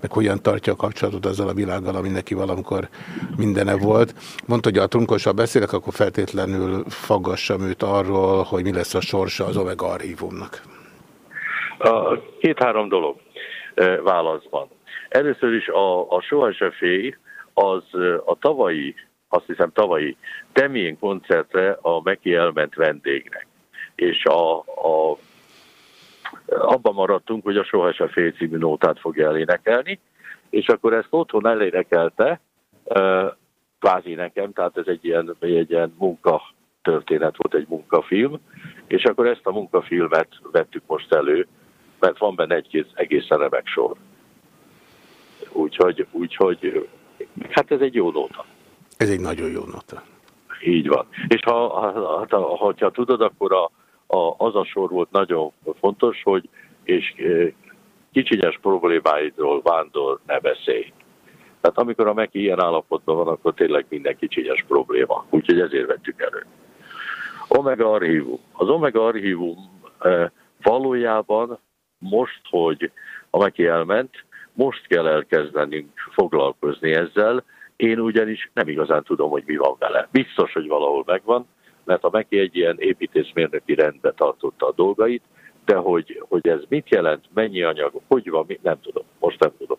meg hogyan tartja a kapcsolatot azzal a világgal, ami neki valamikor mindene volt. Mondta, hogy a trunkossal beszélek, akkor feltétlenül faggassam őt arról, hogy mi lesz a sorsa az Omega archívumnak. Két-három dolog e, válaszban. Először is a, a Sohasem Féj az e, a tavalyi, azt hiszem tavalyi Temén koncertre a Meki elment vendégnek. És a, a abban maradtunk, hogy a Soha se fél című nótát fogja elénekelni, és akkor ezt otthon elénekelte, kvázi nekem, tehát ez egy ilyen, egy ilyen munka történet volt, egy munkafilm, és akkor ezt a munkafilmet vettük most elő, mert van benne egy egészen remek sor. Úgyhogy, úgyhogy, hát ez egy jó nóta. Ez egy nagyon jó nóta. Így van. És ha, ha, ha, ha, ha tudod, akkor a, a, az a sor volt nagyon fontos, hogy és e, kicsinyes problémáidról vándor ne beszélj. Tehát amikor a Meki ilyen állapotban van, akkor tényleg minden kicsinyes probléma. Úgyhogy ezért vettük elő. Omega Archívum. Az Omega Archívum e, valójában most, hogy a Meki elment, most kell elkezdenünk foglalkozni ezzel. Én ugyanis nem igazán tudom, hogy mi van vele. Biztos, hogy valahol megvan, mert a Meki egy ilyen építészmérnöki rendbe tartotta a dolgait, de hogy, hogy ez mit jelent, mennyi anyag, hogy van, nem tudom. Most nem tudom.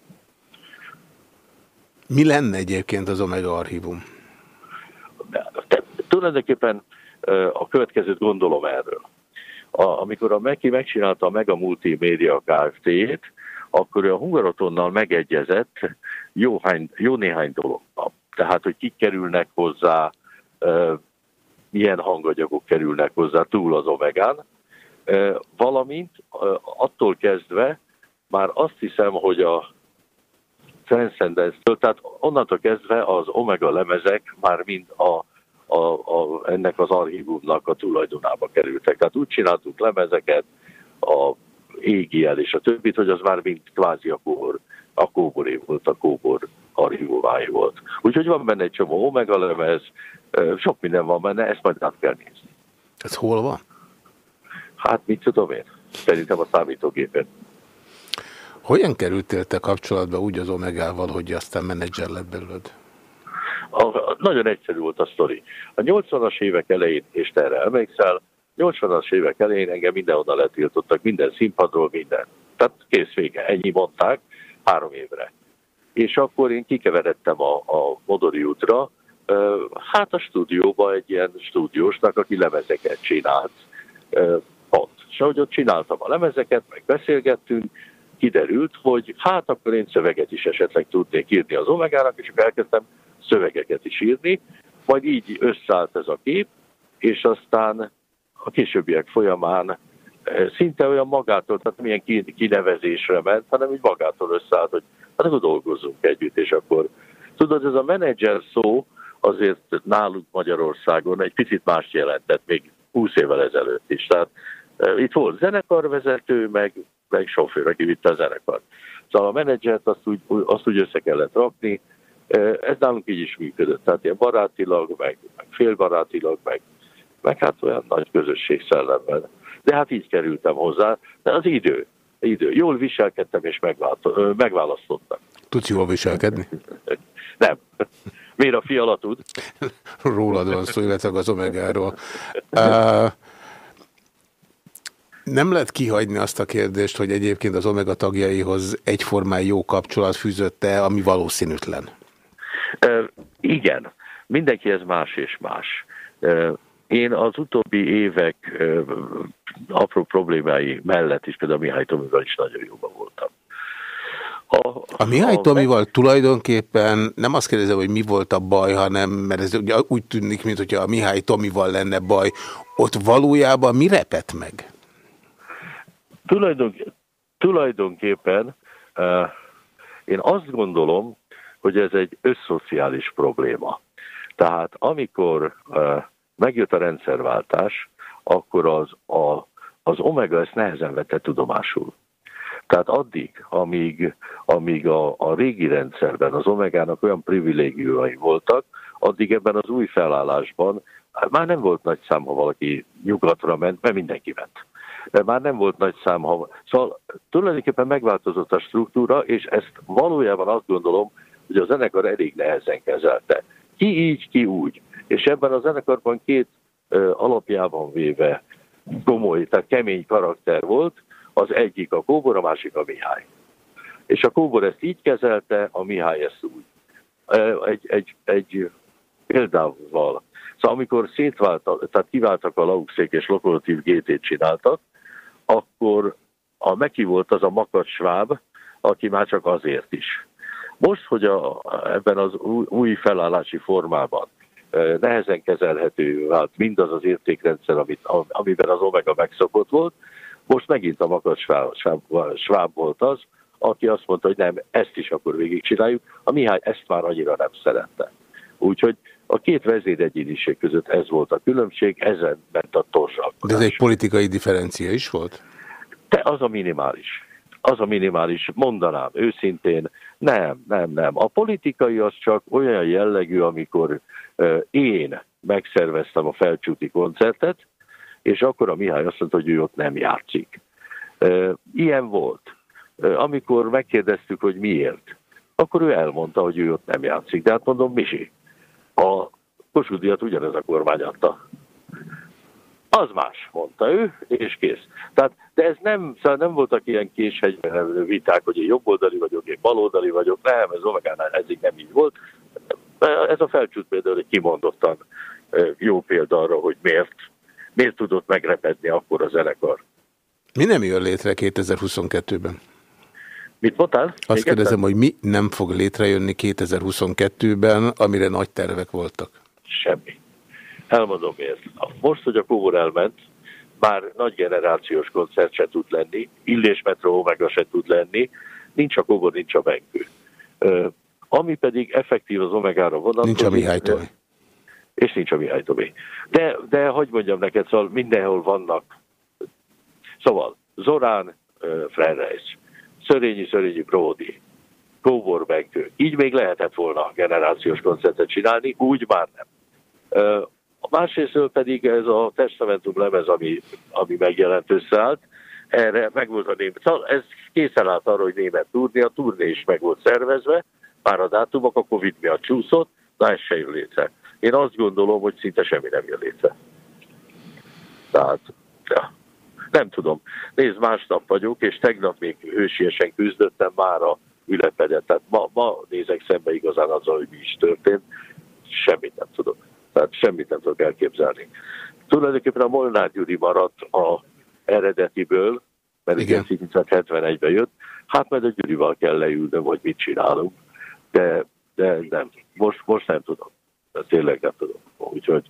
Mi lenne egyébként az Omega Archívum? De, de, tulajdonképpen a következőt gondolom erről. A, amikor a Meki megcsinálta a Mega Multimédia Kft-t, akkor a Hungarotonnal megegyezett jó, hány, jó néhány dologban. Tehát, hogy kik kerülnek hozzá, milyen hanganyagok kerülnek hozzá túl az omegán, valamint attól kezdve már azt hiszem, hogy a Transcendence-től, tehát onnantól kezdve az Omega lemezek már mind a, a, a, ennek az archívumnak a tulajdonába kerültek. Tehát úgy csináltunk lemezeket, a égiel és a többit, hogy az már mind kvázi a kóbor, a kóboré volt, a kóbor archívumáj volt. Úgyhogy van benne egy csomó Omega lemez, sok minden van benne, ezt majd át kell nézni. Ez hol van? Hát mit tudom én? Szerintem a számítógépen. Hogyan kerültél te kapcsolatba úgy az Omegával, hogy aztán menedzser lett belőled? A, nagyon egyszerű volt a sztori. A 80-as évek elején, és te erre emlékszel, 80-as évek elején engem mindenhonnan letiltottak, minden színpadról, minden. Tehát kész vége, ennyi mondták, három évre. És akkor én kikeveredtem a, a Modori útra, hát a stúdióba egy ilyen stúdiósnak, aki lemezeket csinált, pont. És ahogy ott csináltam a lemezeket, meg beszélgettünk, kiderült, hogy hát akkor én szöveget is esetleg tudnék írni az Omegának, és akkor elkezdtem szövegeket is írni, majd így összeállt ez a kép, és aztán a későbbiek folyamán szinte olyan magától, tehát milyen kinevezésre ment, hanem úgy magától összeállt, hogy hát akkor dolgozzunk együtt, és akkor tudod, ez a menedzser szó azért nálunk Magyarországon egy picit más jelentett, még 20 évvel ezelőtt is. Tehát eh, itt volt zenekarvezető, meg, meg sofőr, aki vitte a zenekart. Szóval a menedzsert azt úgy, azt úgy össze kellett rakni, eh, ez nálunk így is működött, tehát ilyen barátilag, meg, meg félbarátilag, meg meg hát olyan nagy közösség szellemben. De hát így kerültem hozzá, de az idő, idő. Jól viselkedtem és megválasztottak. Tudsz jól viselkedni? Nem. Miért a fiala tud? Rólad van szó, illetve az Omegáról. Uh, nem lehet kihagyni azt a kérdést, hogy egyébként az Omega tagjaihoz egyformán jó kapcsolat fűzötte, ami valószínűtlen. Uh, igen. Mindenki ez más és más. Uh, én az utóbbi évek apró problémái mellett is, például Mihály Tomival is nagyon jóban voltam. A, a Mihály a Tomival meg... tulajdonképpen nem azt kérdezem, hogy mi volt a baj, hanem, mert ez ugye úgy tűnik, mint hogyha a Mihály Tomival lenne baj. Ott valójában mi repett meg? Tulajdon, tulajdonképpen uh, én azt gondolom, hogy ez egy összociális probléma. Tehát amikor uh, megjött a rendszerváltás, akkor az, a, az Omega ezt nehezen vette tudomásul. Tehát addig, amíg, amíg a, a régi rendszerben az Omegának olyan privilégiumai voltak, addig ebben az új felállásban már nem volt nagy szám, ha valaki nyugatra ment, mert mindenki ment. Már nem volt nagy szám, ha... Szóval tulajdonképpen megváltozott a struktúra, és ezt valójában azt gondolom, hogy a zenekar elég nehezen kezelte. Ki így, ki úgy. És ebben a zenekarban két alapjában véve komoly, tehát kemény karakter volt, az egyik a Kóbor, a másik a Mihály. És a Kóbor ezt így kezelte, a Mihály ezt úgy. Egy, egy, egy példával. Szóval amikor szétváltak, tehát kiváltak a Lauxék és Lokomotív GT-t csináltak, akkor a Meki volt az a Makat Schwab, aki már csak azért is. Most, hogy a, ebben az új, új felállási formában nehezen kezelhető vált mindaz az értékrendszer, amit, amiben az Omega megszokott volt. Most megint a magas Schwab, volt az, aki azt mondta, hogy nem, ezt is akkor végigcsináljuk. A Mihály ezt már annyira nem szerette. Úgyhogy a két vezéregyéniség között ez volt a különbség, ezen ment a torzsalkodás. De ez egy politikai differencia is volt? Te az a minimális. Az a minimális, mondanám őszintén, nem, nem, nem. A politikai az csak olyan jellegű, amikor én megszerveztem a felcsúti koncertet, és akkor a Mihály azt mondta, hogy ő ott nem játszik. Ilyen volt. Amikor megkérdeztük, hogy miért, akkor ő elmondta, hogy ő ott nem játszik. De hát mondom, Misi, a Kossuth ugyanez a kormány adta. Az más, mondta ő, és kész. Tehát, de ez nem, szóval nem voltak ilyen késhegyben viták, hogy én jobboldali vagyok, én baloldali vagyok, nem, ez Omegánál ezig nem így volt. Ez a felcsút például egy kimondottan jó példa arra, hogy miért, miért tudott megrepedni akkor a zenekar. Mi nem jön létre 2022-ben? Mit mondtál? Azt kérdezem, hogy mi nem fog létrejönni 2022-ben, amire nagy tervek voltak? Semmi. Elmondom miért. Most, hogy a Kóbor elment, már nagy generációs koncert se tud lenni, Illés Metro Omega se tud lenni, nincs a Kóbor, nincs a Benkő. Ami pedig effektív az omegára vonatkozik. Nincs a Mihálytól. És nincs a Mihály Tomi. De, de hogy mondjam neked, szóval mindenhol vannak. Szóval Zorán, uh, Frenreis, Szörényi, Szörényi, Brody, Kóbor Benkő. Így még lehetett volna generációs koncertet csinálni, úgy már nem. Uh, másrésztől pedig ez a testamentum lemez, ami, ami megjelent összeállt, erre meg volt a német. Szóval ez készen állt arra, hogy német turné, a turné is meg volt szervezve, már a dátumok a Covid miatt csúszott, de ez se jön létre. Én azt gondolom, hogy szinte semmi nem jön létre. Tehát, ja, nem tudom. Nézd, másnap vagyok, és tegnap még hősiesen küzdöttem már a ülepedet. Tehát ma, ma nézek szembe igazán azzal, hogy mi is történt. Semmit nem tudok. Tehát semmit nem tudok elképzelni. Tulajdonképpen a Molnár Gyuri maradt a eredetiből, mert igen, 1971-ben jött. Hát majd a Gyurival kell leülnöm, hogy mit csinálunk. De, de nem, most, most nem tudom. De tényleg nem tudom. Úgyhogy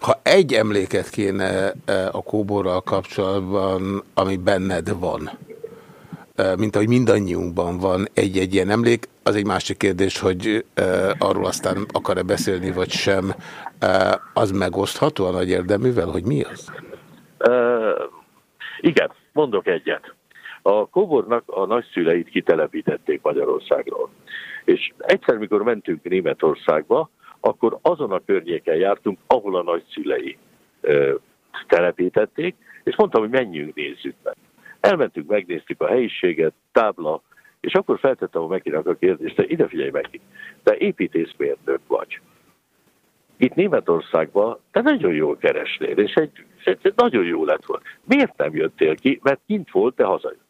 ha egy emléket kéne e, a kóborral kapcsolatban, ami benned van, e, mint ahogy mindannyiunkban van egy-egy ilyen emlék, az egy másik kérdés, hogy e, arról aztán akar-e beszélni, vagy sem, az megosztható a nagy érdeművel, hogy mi az? Igen, mondok egyet. A Kobornak a nagyszüleit kitelepítették Magyarországról. És egyszer, mikor mentünk Németországba, akkor azon a környéken jártunk, ahol a nagyszülei ö, telepítették, és mondtam, hogy menjünk, nézzük meg. Elmentünk, megnéztük a helyiséget, tábla, és akkor feltettem a Mekinak a kérdést, de ide figyelj meg, te építészmérnök vagy. Itt Németországban te nagyon jól keresnél, és egy nagyon jó lett volna. Miért nem jöttél ki? Mert kint volt, de hazajött.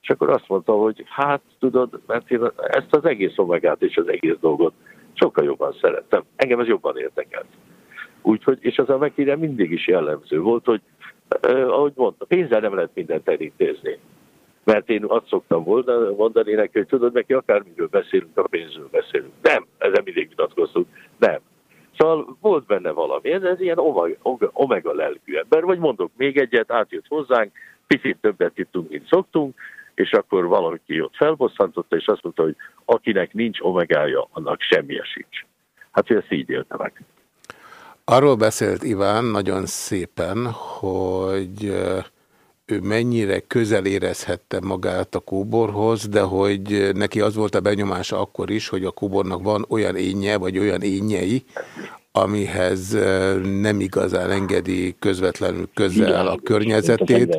És akkor azt mondta, hogy hát tudod, mert én ezt az egész omegát és az egész dolgot sokkal jobban szerettem. Engem ez jobban érdekelt. Úgyhogy, és az a megkére mindig is jellemző volt, hogy eh, ahogy mondta, pénzzel nem lehet mindent elintézni. Mert én azt szoktam mondani neki, hogy tudod, neki akármiről beszélünk, a pénzről beszélünk. Nem, ezen mindig vitatkoztunk. Nem. Szóval volt benne valami, ez, ez ilyen omega, omega lelkű ember, vagy mondok még egyet, átjött hozzánk, picit többet ittunk, mint szoktunk, és akkor valaki ott felbosszantotta, és azt mondta, hogy akinek nincs omegája, annak semmije sincs. Hát ő ezt így élte meg. Arról beszélt Iván nagyon szépen, hogy ő mennyire közel érezhette magát a kóborhoz, de hogy neki az volt a benyomása akkor is, hogy a kóbornak van olyan énje, vagy olyan énjei, amihez nem igazán engedi közvetlenül közel a környezetét,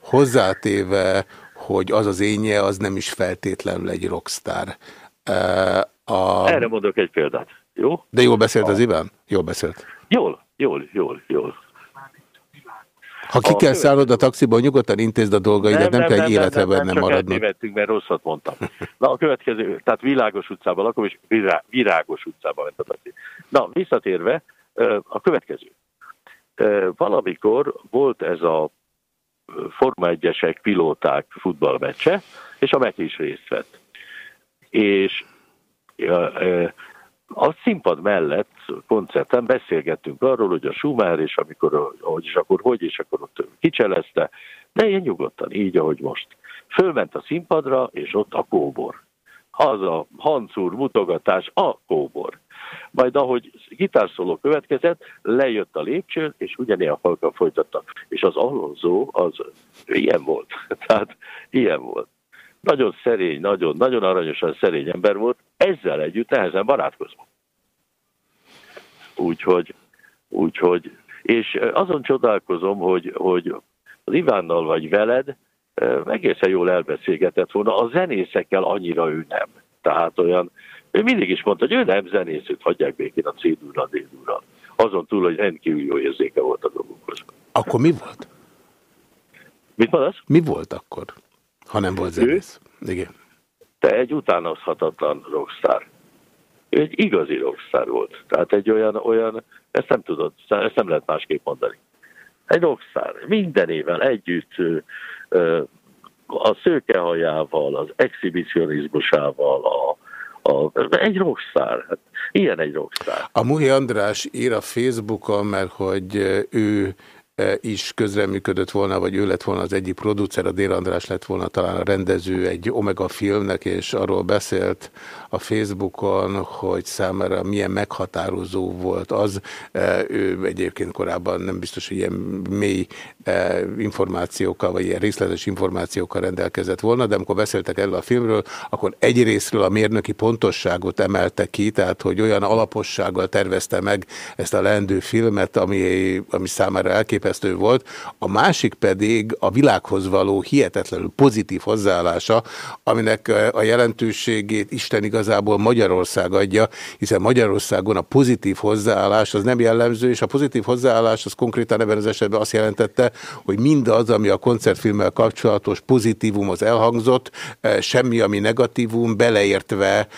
hozzátéve, hogy az az énje, az nem is feltétlenül egy rockstar. A... Erre mondok egy példát, jó? De jól beszélt az Iván? Jól beszélt. Jól, jól, jól, jól. Ha ki kell szállod a taxiból, nyugodtan intézd a dolgaidat, nem, nem, nem kell egy életre nem, nem, nem maradnod. Nem, mert rosszat mondtam. Na, a következő, tehát Világos utcában lakom, és virá, Virágos utcában ment a taxi. Na, visszatérve, a következő. Valamikor volt ez a Forma 1-esek, pilóták futballmeccse, és a Meki is részt vett. És a színpad mellett koncerten beszélgettünk arról, hogy a Schumer, és amikor, hogy és akkor hogy, és akkor ott kicselezte, de én nyugodtan, így, ahogy most. Fölment a színpadra, és ott a kóbor. Az a hancúr mutogatás, a kóbor. Majd ahogy gitárszóló következett, lejött a lépcső, és ugyanilyen halkan folytattak. És az Alonso, az ilyen volt. [laughs] Tehát ilyen volt. Nagyon szerény, nagyon, nagyon aranyosan szerény ember volt, ezzel együtt nehezen barátkozva. Úgyhogy, úgyhogy, és azon csodálkozom, hogy, hogy az Ivánnal vagy veled egészen jól elbeszélgetett volna, a zenészekkel annyira ő nem. Tehát olyan, ő mindig is mondta, hogy ő nem zenész, őt hagyják békén a C-dúra, D-dúra. Azon túl, hogy rendkívül jó érzéke volt a dolgokhoz. Akkor mi volt? Mit mondasz? Mi volt akkor, ha nem volt zenész? Ő? Igen. Te egy utánozhatatlan rockstar. Ő egy igazi rockstar volt. Tehát egy olyan, olyan ezt nem tudod, ezt nem lehet másképp mondani. Egy rockstar. Minden éven együtt a szőkehajával, az exhibicionizmusával, a, a, egy rockstar. Hát, ilyen egy rockstar. A Muhi András ír a Facebookon, mert hogy ő is közreműködött volna, vagy ő lett volna az egyik producer, a Dél András lett volna talán a rendező egy Omega filmnek, és arról beszélt a Facebookon, hogy számára milyen meghatározó volt az. Ő egyébként korábban nem biztos, hogy ilyen mély információkkal, vagy ilyen részletes információkkal rendelkezett volna, de amikor beszéltek erről a filmről, akkor egyrésztről a mérnöki pontosságot emelte ki, tehát hogy olyan alapossággal tervezte meg ezt a leendő filmet, ami, ami számára elképesztő volt, a másik pedig a világhoz való hihetetlenül pozitív hozzáállása, aminek a jelentőségét Isten igazából Magyarország adja, hiszen Magyarországon a pozitív hozzáállás az nem jellemző, és a pozitív hozzáállás az konkrétan ebben az esetben azt jelentette, hogy mindaz, ami a koncertfilmmel kapcsolatos pozitívum az elhangzott, semmi, ami negatívum, beleértve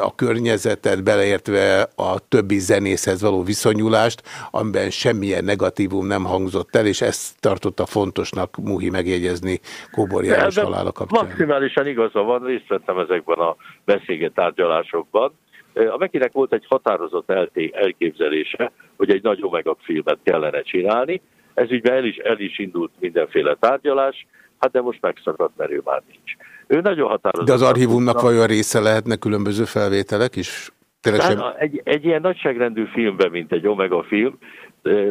a környezetet, beleértve a többi zenészhez való viszonyulást, amiben semmilyen negatívum nem hangzott el, és ezt tartotta fontosnak Muhi megjegyezni Kóbor János halála kapcsán. Maximálisan igaza van, részt vettem ezekben a beszélget tárgyalásokban. A Mekinek volt egy határozott elképzelése, hogy egy nagy Omega filmet kellene csinálni. Ez ügyben el is, el is indult mindenféle tárgyalás, hát de most megszakadt, mert ő már nincs. Ő nagyon határozott. De az archívumnak vajon része lehetne különböző felvételek is? Sem... Egy, egy ilyen nagyságrendű filmben, mint egy Omega film,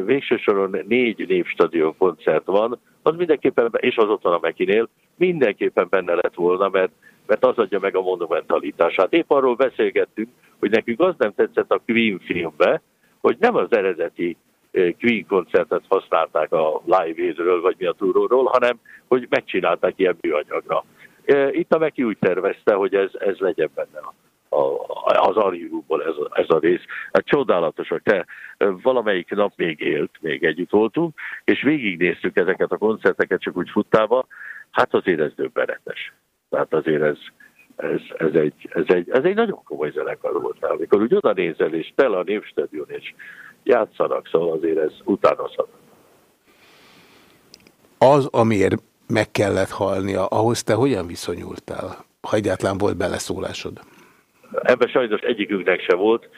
végső soron négy népstadion koncert van, az mindenképpen, és az ott van a Mekinél, mindenképpen benne lett volna, mert, mert az adja meg a monumentalitását. Épp arról beszélgettünk, hogy nekünk az nem tetszett a Queen filmbe, hogy nem az eredeti Queen koncertet használták a live vagy mi a túróról, hanem hogy megcsinálták ilyen műanyagra. Itt a Meki úgy tervezte, hogy ez, ez legyen benne a az archívumból ez, a, ez a rész. Hát csodálatosak. Te valamelyik nap még élt, még együtt voltunk, és végignéztük ezeket a koncerteket csak úgy futtába, hát azért ez döbbenetes. Tehát azért ez, ez, ez, egy, ez, egy, ez egy nagyon komoly zenekar volt. Amikor úgy oda nézel, és tele a Népstadion, és játszanak, szóval azért ez utánozhat. Az, amiért meg kellett halnia, ahhoz te hogyan viszonyultál, ha egyáltalán volt beleszólásod? Ebben sajnos egyikünknek se volt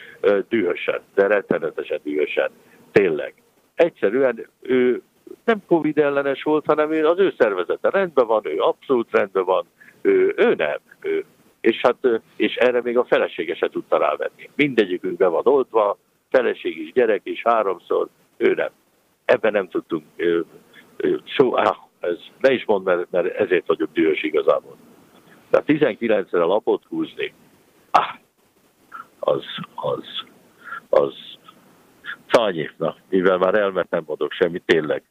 dühösen, de rettenetesen dühösen. Tényleg. Egyszerűen ő nem Covid ellenes volt, hanem az ő szervezete rendben van, ő abszolút rendben van, ő, ő nem. Ő. És, hát, és erre még a felesége se tudta rávenni. Mindegyikünk be van oltva, feleség is, gyerek is, háromszor, ő nem. Ebben nem tudtunk. Ő, ő, so, ah, ez, ne is mondd, mert, mert ezért vagyok dühös igazából. Tehát 19-re lapot húzni, ah, az, az, az szányi, na, mivel már elment nem mondok semmit, tényleg,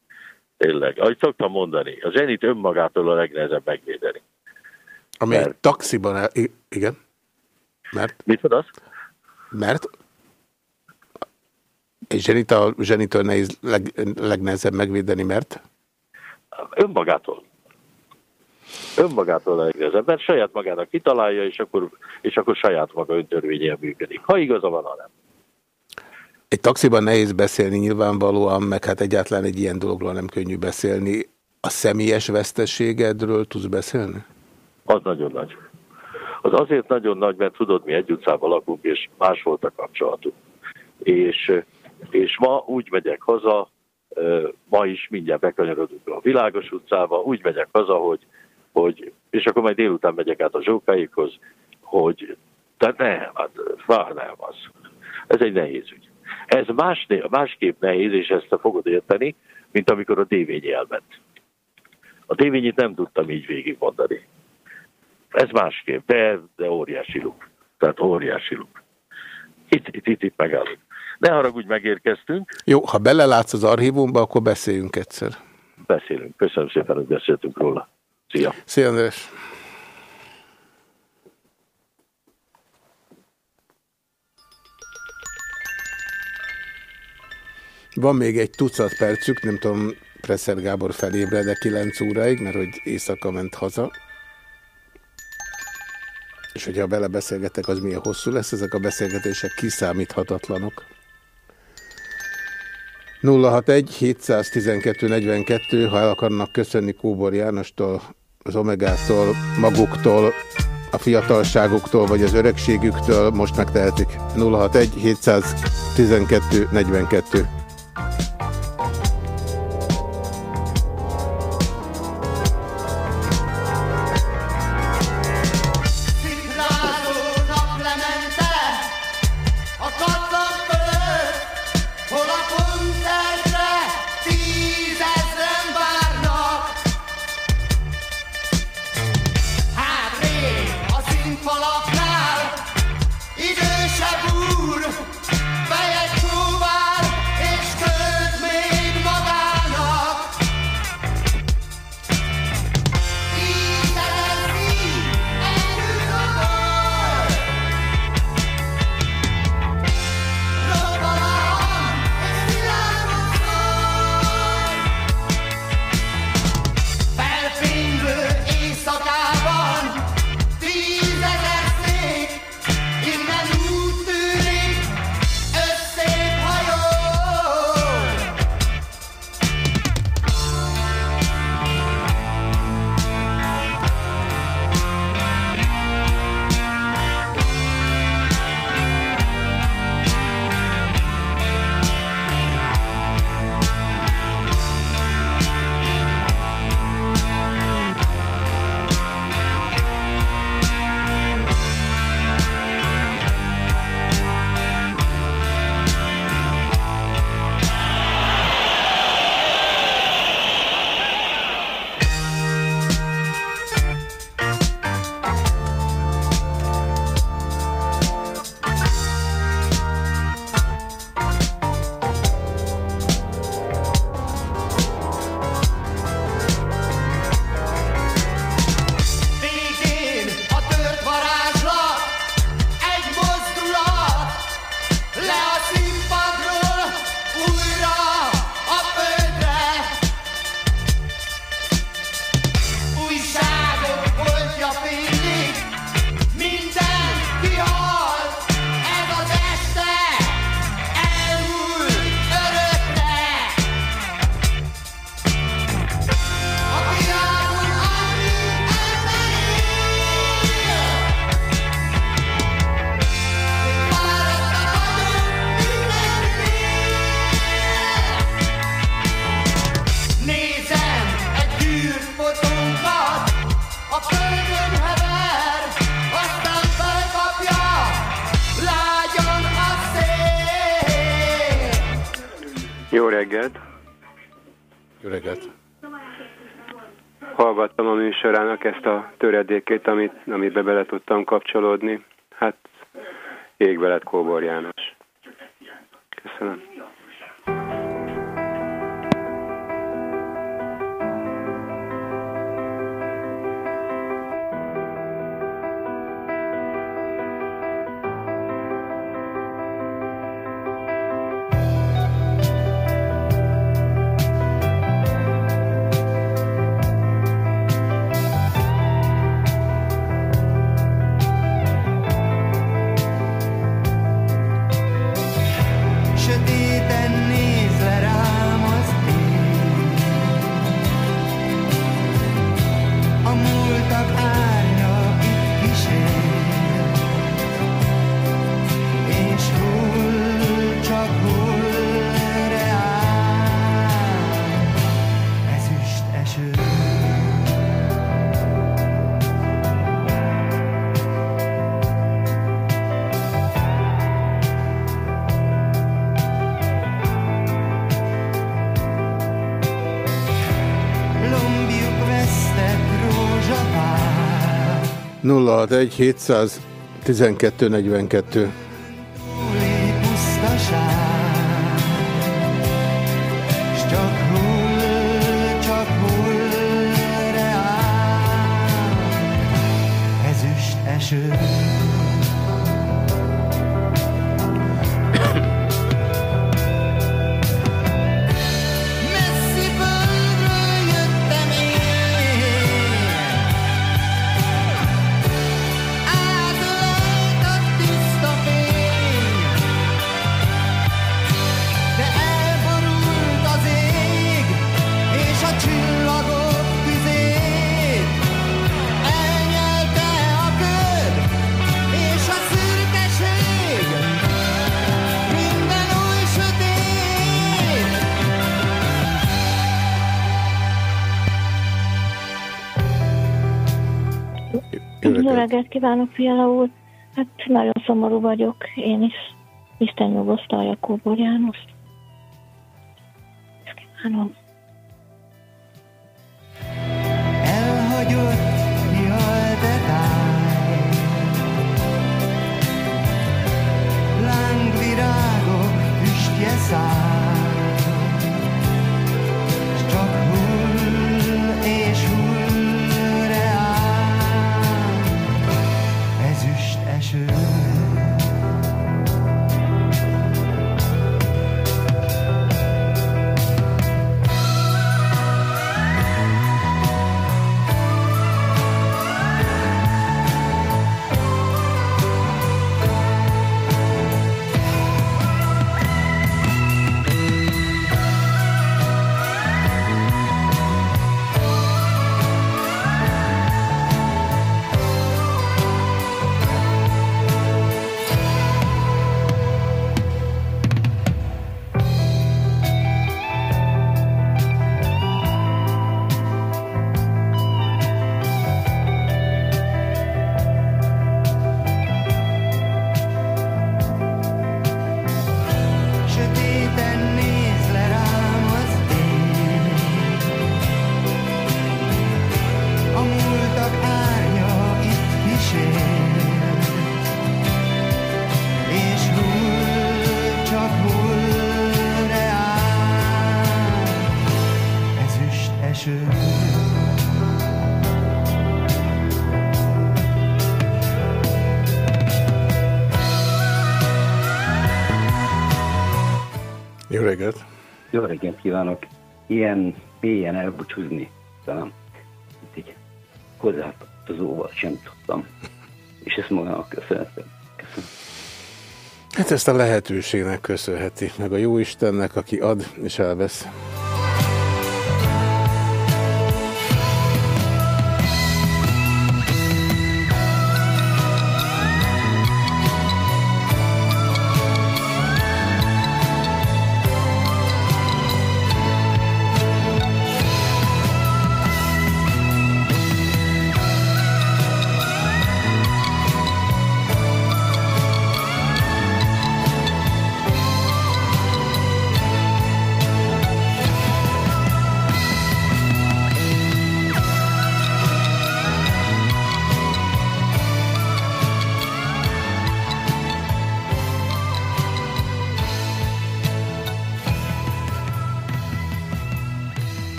tényleg. Ahogy szoktam mondani, a zenit önmagától a legnehezebb megvédeni. Ami mert... egy taxiban, el... igen? Mert? Mit mondasz? Mert egy zsenita, zsenitől nehéz leg, legnehezebb megvédeni, mert? Önmagától önmagától a mert saját magának kitalálja, és akkor, és akkor saját maga öntörvényen működik. Ha igaza van, ha nem. Egy taxiban nehéz beszélni nyilvánvalóan, meg hát egyáltalán egy ilyen dologról nem könnyű beszélni. A személyes veszteségedről tudsz beszélni? Az nagyon nagy. Az azért nagyon nagy, mert tudod, mi egy utcában lakunk, és más volt a kapcsolatunk. És, és ma úgy megyek haza, ma is mindjárt bekanyarodunk a Világos utcába, úgy megyek haza, hogy hogy, és akkor majd délután megyek át a zsókáikhoz, hogy, tehát nem, hát, nem az. Ez egy nehéz ügy. Ez más, másképp nehéz, és ezt te fogod érteni, mint amikor a dévény elment. A dévényit nem tudtam így végigmondani. Ez másképp, de, de óriási luk. Tehát óriási luk. Itt, itt, itt, itt megállunk. Ne haragudj, megérkeztünk. Jó, ha belelátsz az archívumba, akkor beszéljünk egyszer. Beszélünk. Köszönöm szépen, hogy beszéltünk róla. Szia! Szia, András! Van még egy tucat percük, nem tudom, Presser Gábor felébre, de 9 óráig, mert hogy éjszaka ment haza. És hogyha belebeszélgetek, az milyen hosszú lesz, ezek a beszélgetések kiszámíthatatlanok. 061 712 42, ha el akarnak köszönni Kóbor Jánostól, az Omegától, maguktól, a fiatalságuktól vagy az öregségüktől most megtehetik. 061 712 42 töredékét, amit, amiben bele tudtam kapcsolódni. Hát ég veled Kóbor János. Köszönöm. 061 712 42 Reggelt kívánok, Fiala úr! Hát nagyon szomorú vagyok, én is. Isten nyugosztalja Kóbor János. Ezt kívánom. Elhagyott Lángvirágok füstje száll Jó reggelt kívánok! Ilyen mélyen elbúcsúzni talán egy hozzátartozóval sem tudtam. És ezt magának köszönhetem. Köszönöm. Hát ezt a lehetőségnek köszönheti, meg a jó Istennek, aki ad és elvesz.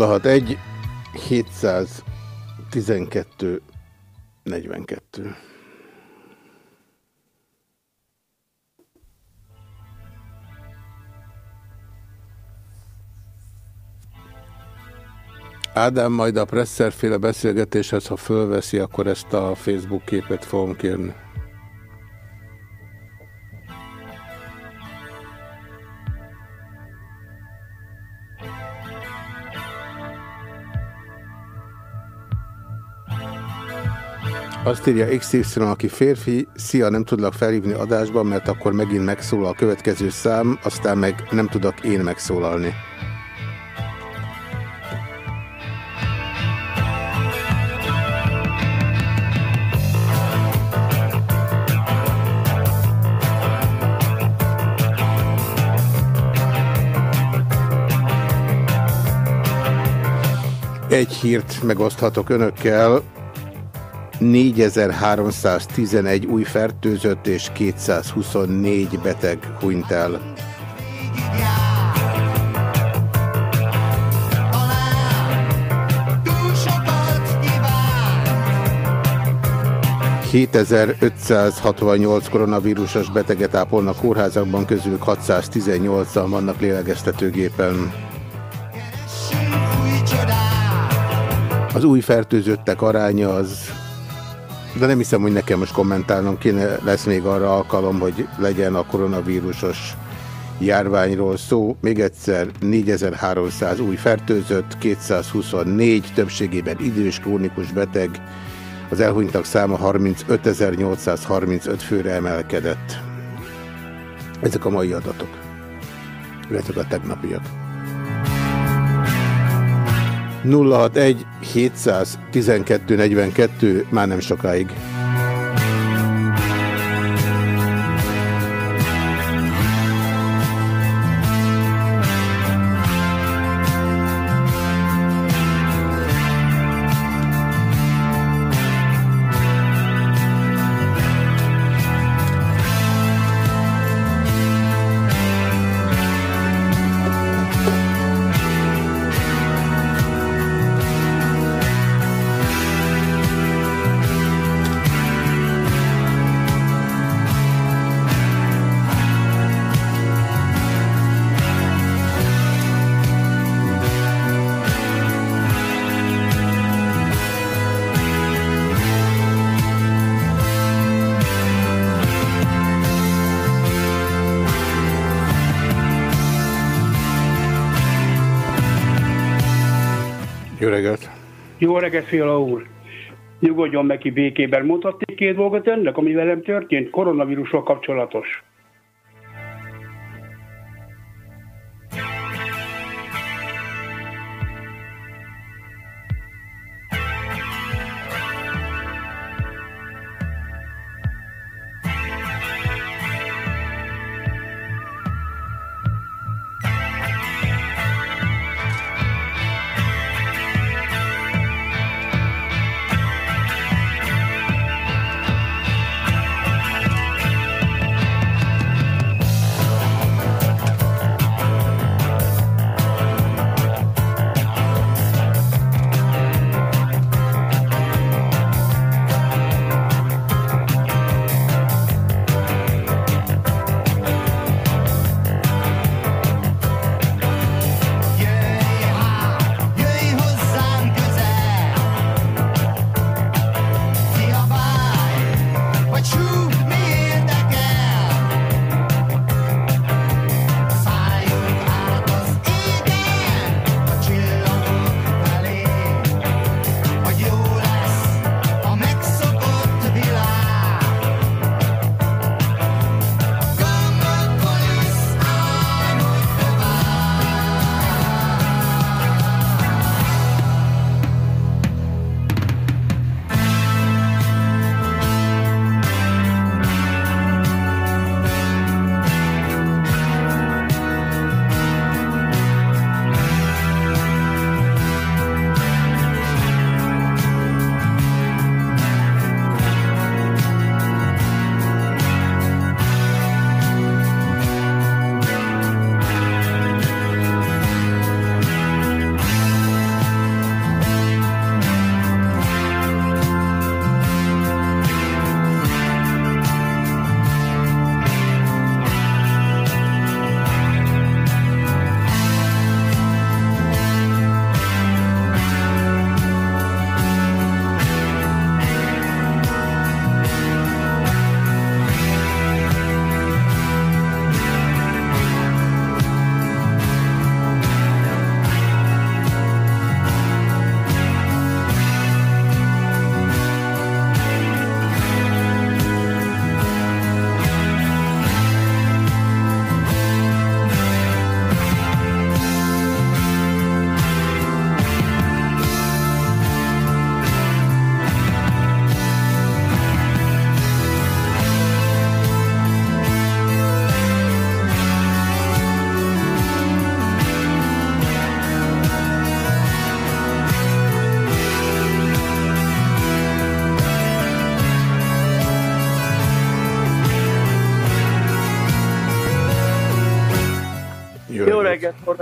061 712 42 Ádám majd a presszerféle beszélgetéshez, ha fölveszi, akkor ezt a Facebook képet fogom kérni. Azt írja XY, aki férfi, szia, nem tudlak felhívni adásban, mert akkor megint megszólal a következő szám, aztán meg nem tudok én megszólalni. Egy hírt megoszthatok önökkel. 4311 új fertőzött és 224 beteg hunyt el. ...7568 koronavírusos beteget ápolnak kórházakban, közül 618-an vannak lélegeztetőgépen. Az új fertőzöttek aránya az de nem hiszem, hogy nekem most kommentálnom kéne, lesz még arra alkalom, hogy legyen a koronavírusos járványról szó. Még egyszer 4300 új fertőzött, 224 többségében idős krónikus beteg, az elhunytak száma 35.835 főre emelkedett. Ezek a mai adatok, illetve a tegnapiak. 061 712 42 már nem sokáig. Fiala úr! Nyugodjon meg ki békében. Mondhatnék két dolgot önnek, ami velem történt, koronavírussal kapcsolatos.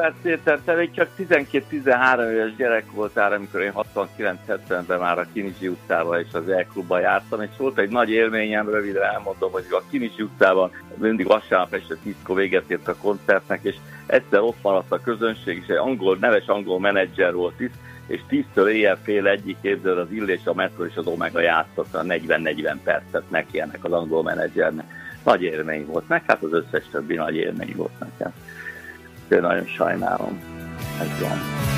Horváth Péter, te még csak 12-13 éves gyerek voltál, amikor én 69-70-ben már a Kinizsi utcában és az E-klubban jártam, és volt egy nagy élményem, röviden elmondom, hogy a Kinizsi utcában mindig vasárnap este tízkor véget ért a koncertnek, és egyszer ott maradt a közönség, és egy angol, neves angol menedzser volt itt, és 10-től éjjel fél egyik képzel az Illés, a Metro és az Omega a 40-40 percet neki ennek az angol menedzsernek. Nagy élmény volt, meg hát az összes többi nagy élmény volt nekem. De nagyon sajnálom. Ez van.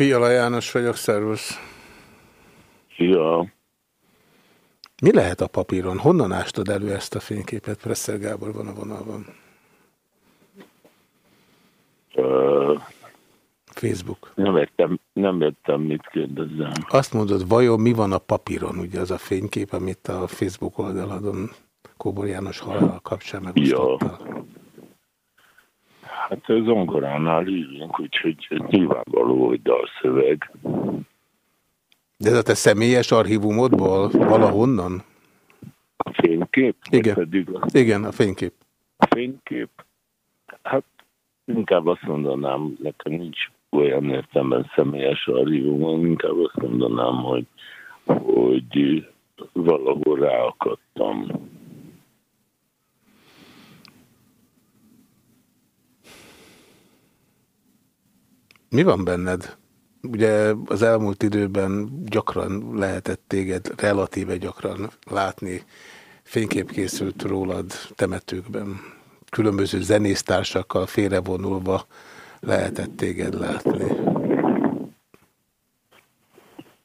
Fiala János vagyok, szervusz. Szia. Mi lehet a papíron? Honnan ástad elő ezt a fényképet? Presser Gábor van a vonalban. Uh, Facebook. Nem értem, nem értem, mit kérdezzem. Azt mondod, vajon mi van a papíron? Ugye az a fénykép, amit a Facebook oldaladon Kóbor János halál kapcsán megosztottál. Ja. Hát ez zongoránál írjunk, úgyhogy nyilvánvaló, hogy dalszöveg. De ez a te személyes archívumodból valahonnan? A fénykép? Igen. Pedig a... Igen, a fénykép. A fénykép? Hát inkább azt mondanám, nekem nincs olyan értemben személyes archívumon, inkább azt mondanám, hogy, hogy valahol ráakadtam. Mi van benned? Ugye az elmúlt időben gyakran lehetett téged, relatíve gyakran látni, fénykép készült rólad temetőkben. Különböző zenésztársakkal félrevonulva lehetett téged látni.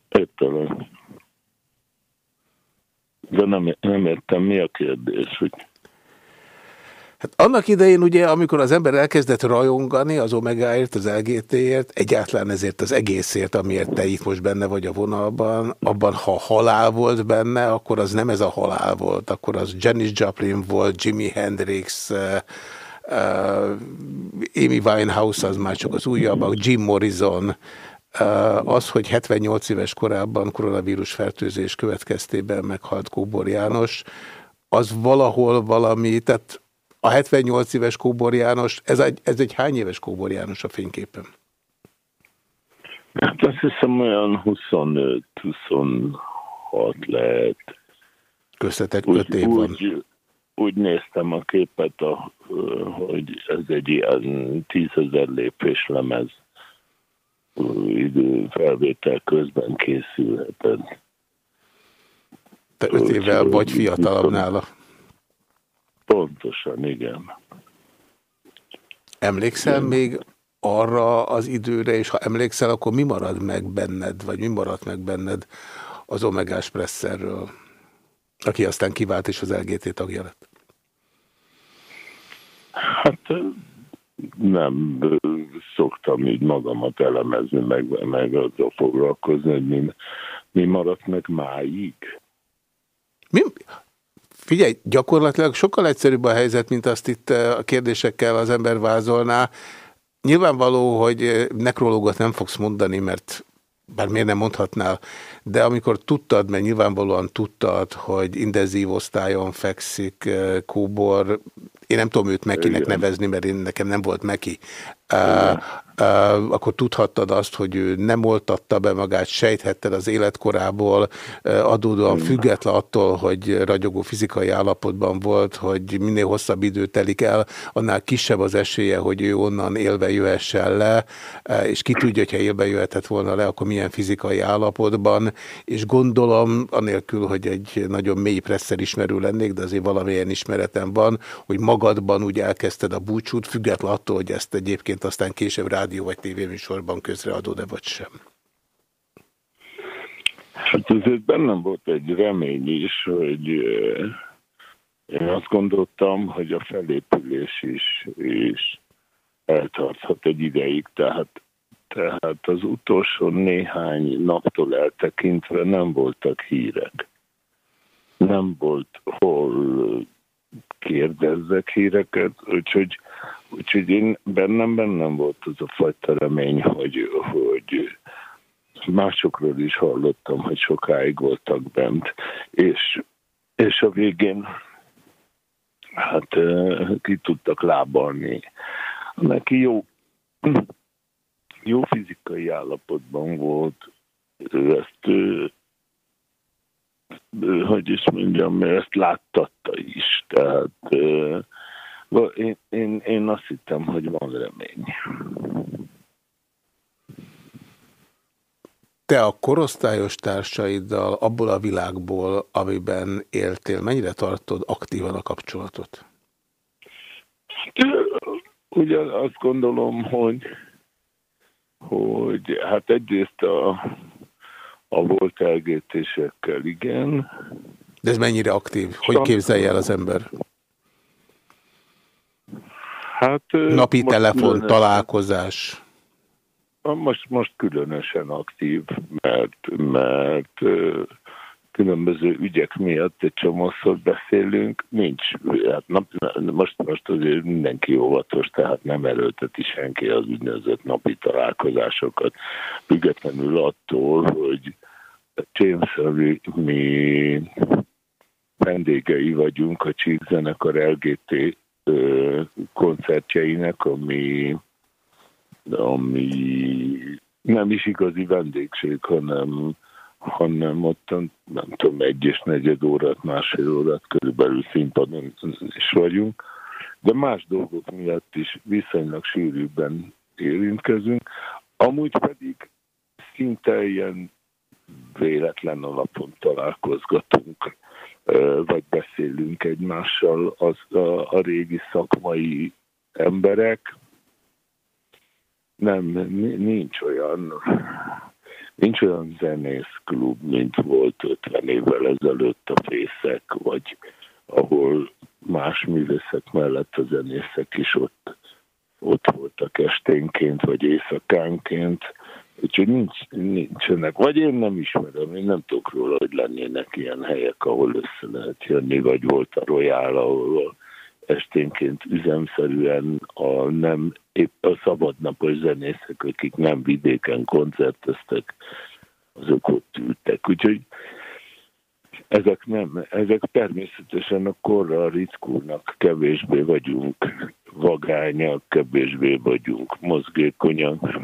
Értelem. De nem, nem értem, mi a kérdés, hogy... Hát annak idején ugye, amikor az ember elkezdett rajongani az Omegáért, az LGT-ért, egyáltalán ezért az egészért, amiért te itt most benne vagy a vonalban, abban ha halál volt benne, akkor az nem ez a halál volt, akkor az Janis Joplin volt, Jimi Hendrix, uh, uh, Amy Winehouse, az már csak az újabbak, Jim Morrison, uh, az, hogy 78 éves korában koronavírus fertőzés következtében meghalt Kóbor János, az valahol valami, tehát a 78 éves Kóbor János, ez egy, ez egy hány éves Kóbor János a fényképen? Hát azt hiszem olyan 25-26 lehet. Köztetek öt év van. Úgy, úgy néztem a képet, a, hogy ez egy ilyen tízezer lépés lemez idő felvétel közben készülhet. Te öt évvel vagy fiatalabb nála. Pontosan, igen. Emlékszel igen. még arra az időre, és ha emlékszel, akkor mi marad meg benned, vagy mi maradt meg benned az Omegás Presserről, aki aztán kivált és az LGT tagja lett? Hát nem szoktam így magamat elemezni, meg, meg azzal foglalkozni, hogy mi, mi maradt meg máig. Mi, Figyelj, gyakorlatilag sokkal egyszerűbb a helyzet, mint azt itt a kérdésekkel az ember vázolná. Nyilvánvaló, hogy nekrológot nem fogsz mondani, mert bár miért nem mondhatnál, de amikor tudtad, mert nyilvánvalóan tudtad, hogy intenzív osztályon fekszik Kóbor, én nem tudom őt Mekinek nevezni, mert én nekem nem volt Meki. akkor tudhattad azt, hogy ő nem oltatta be magát, sejthetted az életkorából, adódóan független attól, hogy ragyogó fizikai állapotban volt, hogy minél hosszabb idő telik el, annál kisebb az esélye, hogy ő onnan élve jöhessen le, és ki tudja, hogyha élve jöhetett volna le, akkor milyen fizikai állapotban, és gondolom, anélkül, hogy egy nagyon mély presszer ismerő lennék, de azért valamilyen ismeretem van, hogy magadban úgy elkezdted a búcsút, független attól, hogy ezt egyébként aztán később rádió vagy tévéműsorban közreadod-e vagy sem? Hát azért bennem volt egy remény is, hogy én azt gondoltam, hogy a felépülés is, is eltarthat egy ideig, tehát, tehát az utolsó néhány naptól eltekintve nem voltak hírek. Nem volt hol kérdezzek híreket, úgyhogy, úgyhogy én bennem bennem volt az a fajta remény, hogy, hogy másokról is hallottam, hogy sokáig voltak bent, és, és a végén hát ki tudtak lábalni. Neki jó, jó fizikai állapotban volt, ezt hogy is mondjam, ezt láttatta Tehát én, én, én azt hittem, hogy van remény. Te a korosztályos társaiddal abból a világból, amiben éltél, mennyire tartod aktívan a kapcsolatot? Ugye azt gondolom, hogy, hogy hát egyrészt a a volt elgétésekkel, igen. De ez mennyire aktív? Hogy képzelje el az ember? Hát, Napi telefon, találkozás. Most, most különösen aktív, mert, mert különböző ügyek miatt egy csomószor beszélünk, nincs, hát nap, most, most azért mindenki óvatos, tehát nem erőlteti senki az úgynevezett napi találkozásokat, függetlenül attól, hogy James mi vendégei vagyunk a Csík zenekar LGT koncertjeinek, ami, ami nem is igazi vendégség, hanem hanem ott nem tudom, egy és negyed órát, másfél órát körülbelül színpadon is vagyunk, de más dolgok miatt is viszonylag sűrűbben érintkezünk, amúgy pedig szinte ilyen véletlen alapon találkozgatunk, vagy beszélünk egymással az, a, a régi szakmai emberek. Nem, nincs olyan Nincs olyan zenészklub, mint volt 50 évvel ezelőtt a Fészek, vagy ahol más művészek mellett a zenészek is ott, ott voltak esténként, vagy éjszakánként. Úgyhogy nincs, nincsenek, vagy én nem ismerem, én nem tudok róla, hogy lennének ilyen helyek, ahol össze lehet jönni, vagy volt a Royal, ahol esténként üzemszerűen a nem épp a szabadnapos zenészek, akik nem vidéken koncerteztek, azok ott ültek. Úgyhogy ezek nem, ezek természetesen a korral ritkulnak, kevésbé vagyunk vagányak, kevésbé vagyunk mozgékonyak,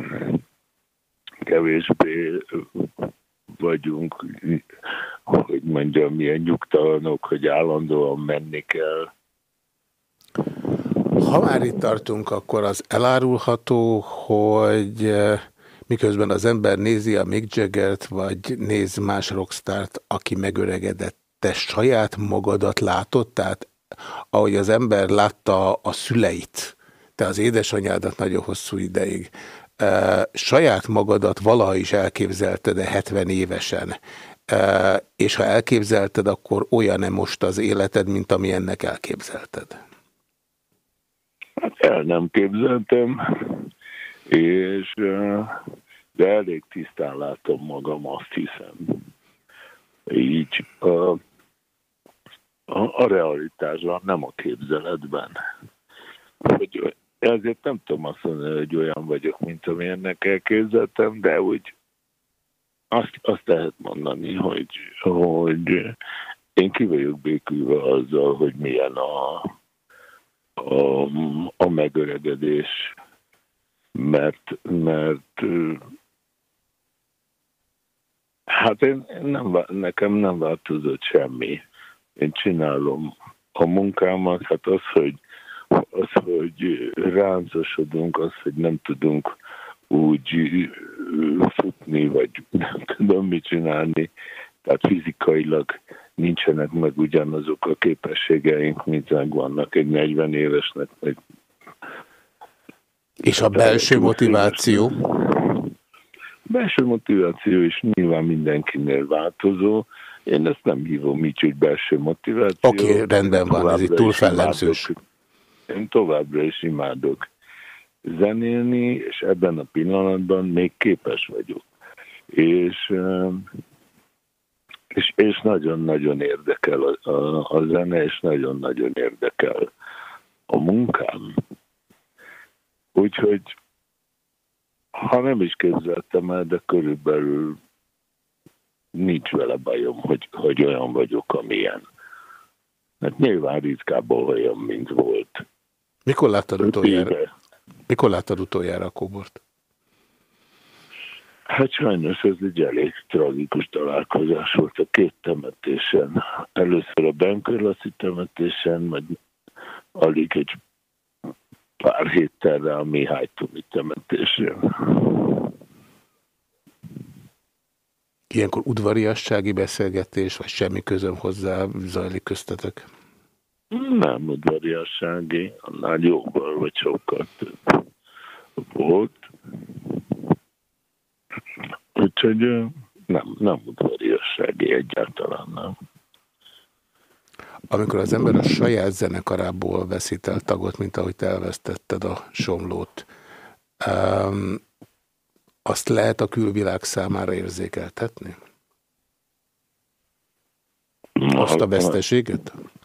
kevésbé vagyunk, hogy mondjam, milyen nyugtalanok, hogy állandóan menni kell, ha már itt tartunk, akkor az elárulható, hogy eh, miközben az ember nézi a Mick Jaggert, vagy néz más rockstart, aki megöregedett, te saját magadat látod? Tehát ahogy az ember látta a szüleit, te az édesanyádat nagyon hosszú ideig, e, saját magadat valaha is elképzelted-e 70 évesen, e, és ha elképzelted, akkor olyan-e most az életed, mint ami ennek elképzelted? Hát el nem képzeltem, és de elég tisztán látom magam, azt hiszem. Így a, a, a realitásban, nem a képzeletben. Hogy ezért nem tudom azt mondani, hogy olyan vagyok, mint amilyennek elképzeltem, de úgy azt, azt lehet mondani, hogy, hogy én ki vagyok békülve azzal, hogy milyen a, a, a megöregedés mert, mert hát én, nem, nekem nem változott semmi. Én csinálom a munkámat, hát az, hogy az, hogy ráncosodunk, az, hogy nem tudunk úgy futni, vagy nem tudom mit csinálni, tehát fizikailag nincsenek meg ugyanazok a képességeink, mint vannak egy 40 évesnek. Meg És a belső motiváció? A belső motiváció is nyilván mindenkinél változó. Én ezt nem hívom így, hogy belső motiváció. Oké, okay, rendben van, ez itt túl fellemzős. Én továbbra is imádok zenélni, és ebben a pillanatban még képes vagyok. És és, és nagyon-nagyon érdekel a, a, a zene, és nagyon-nagyon érdekel a munkám. Úgyhogy ha nem is képzeltem el, de körülbelül nincs vele bajom, hogy, hogy olyan vagyok, amilyen. Mert nyilván ritkából olyan, mint volt. Mikor láttad utoljára? Mikor láttad utoljára a kóbort? Hát sajnos ez egy elég tragikus találkozás volt a két temetésen. Először a Benkörlaszi temetésen, majd alig egy pár héttel rá a Mihály Tumi temetésen. Ilyenkor udvariassági beszélgetés, vagy semmi közöm hozzá zajlik köztetek? Nem udvariassági, annál jóval vagy sokkal több volt. Úgyhogy nem, nem udvariassági egyáltalán nem. Amikor az ember a saját zenekarából veszít el tagot, mint ahogy te elvesztetted a somlót, um, azt lehet a külvilág számára érzékeltetni? Azt a veszteséget? Hát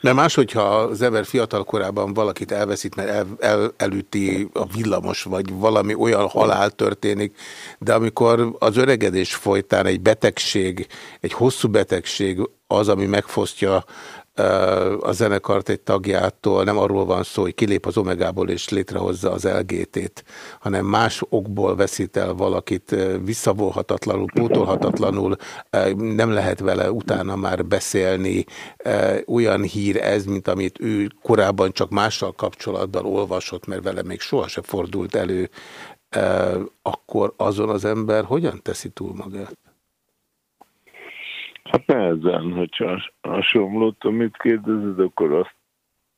mert más, hogyha az ember fiatal korában valakit elveszít, mert el, el, elüti a villamos, vagy valami olyan halál történik, de amikor az öregedés folytán egy betegség, egy hosszú betegség az, ami megfosztja a zenekart egy tagjától nem arról van szó, hogy kilép az Omegából és létrehozza az LGT-t, hanem más okból veszít el valakit visszavóhatatlanul, pótolhatatlanul, nem lehet vele utána már beszélni. Olyan hír ez, mint amit ő korábban csak mással kapcsolatban olvasott, mert vele még sohasem fordult elő, akkor azon az ember hogyan teszi túl magát? Hát nehezen, hogyha a somlót, amit kérdezed, akkor azt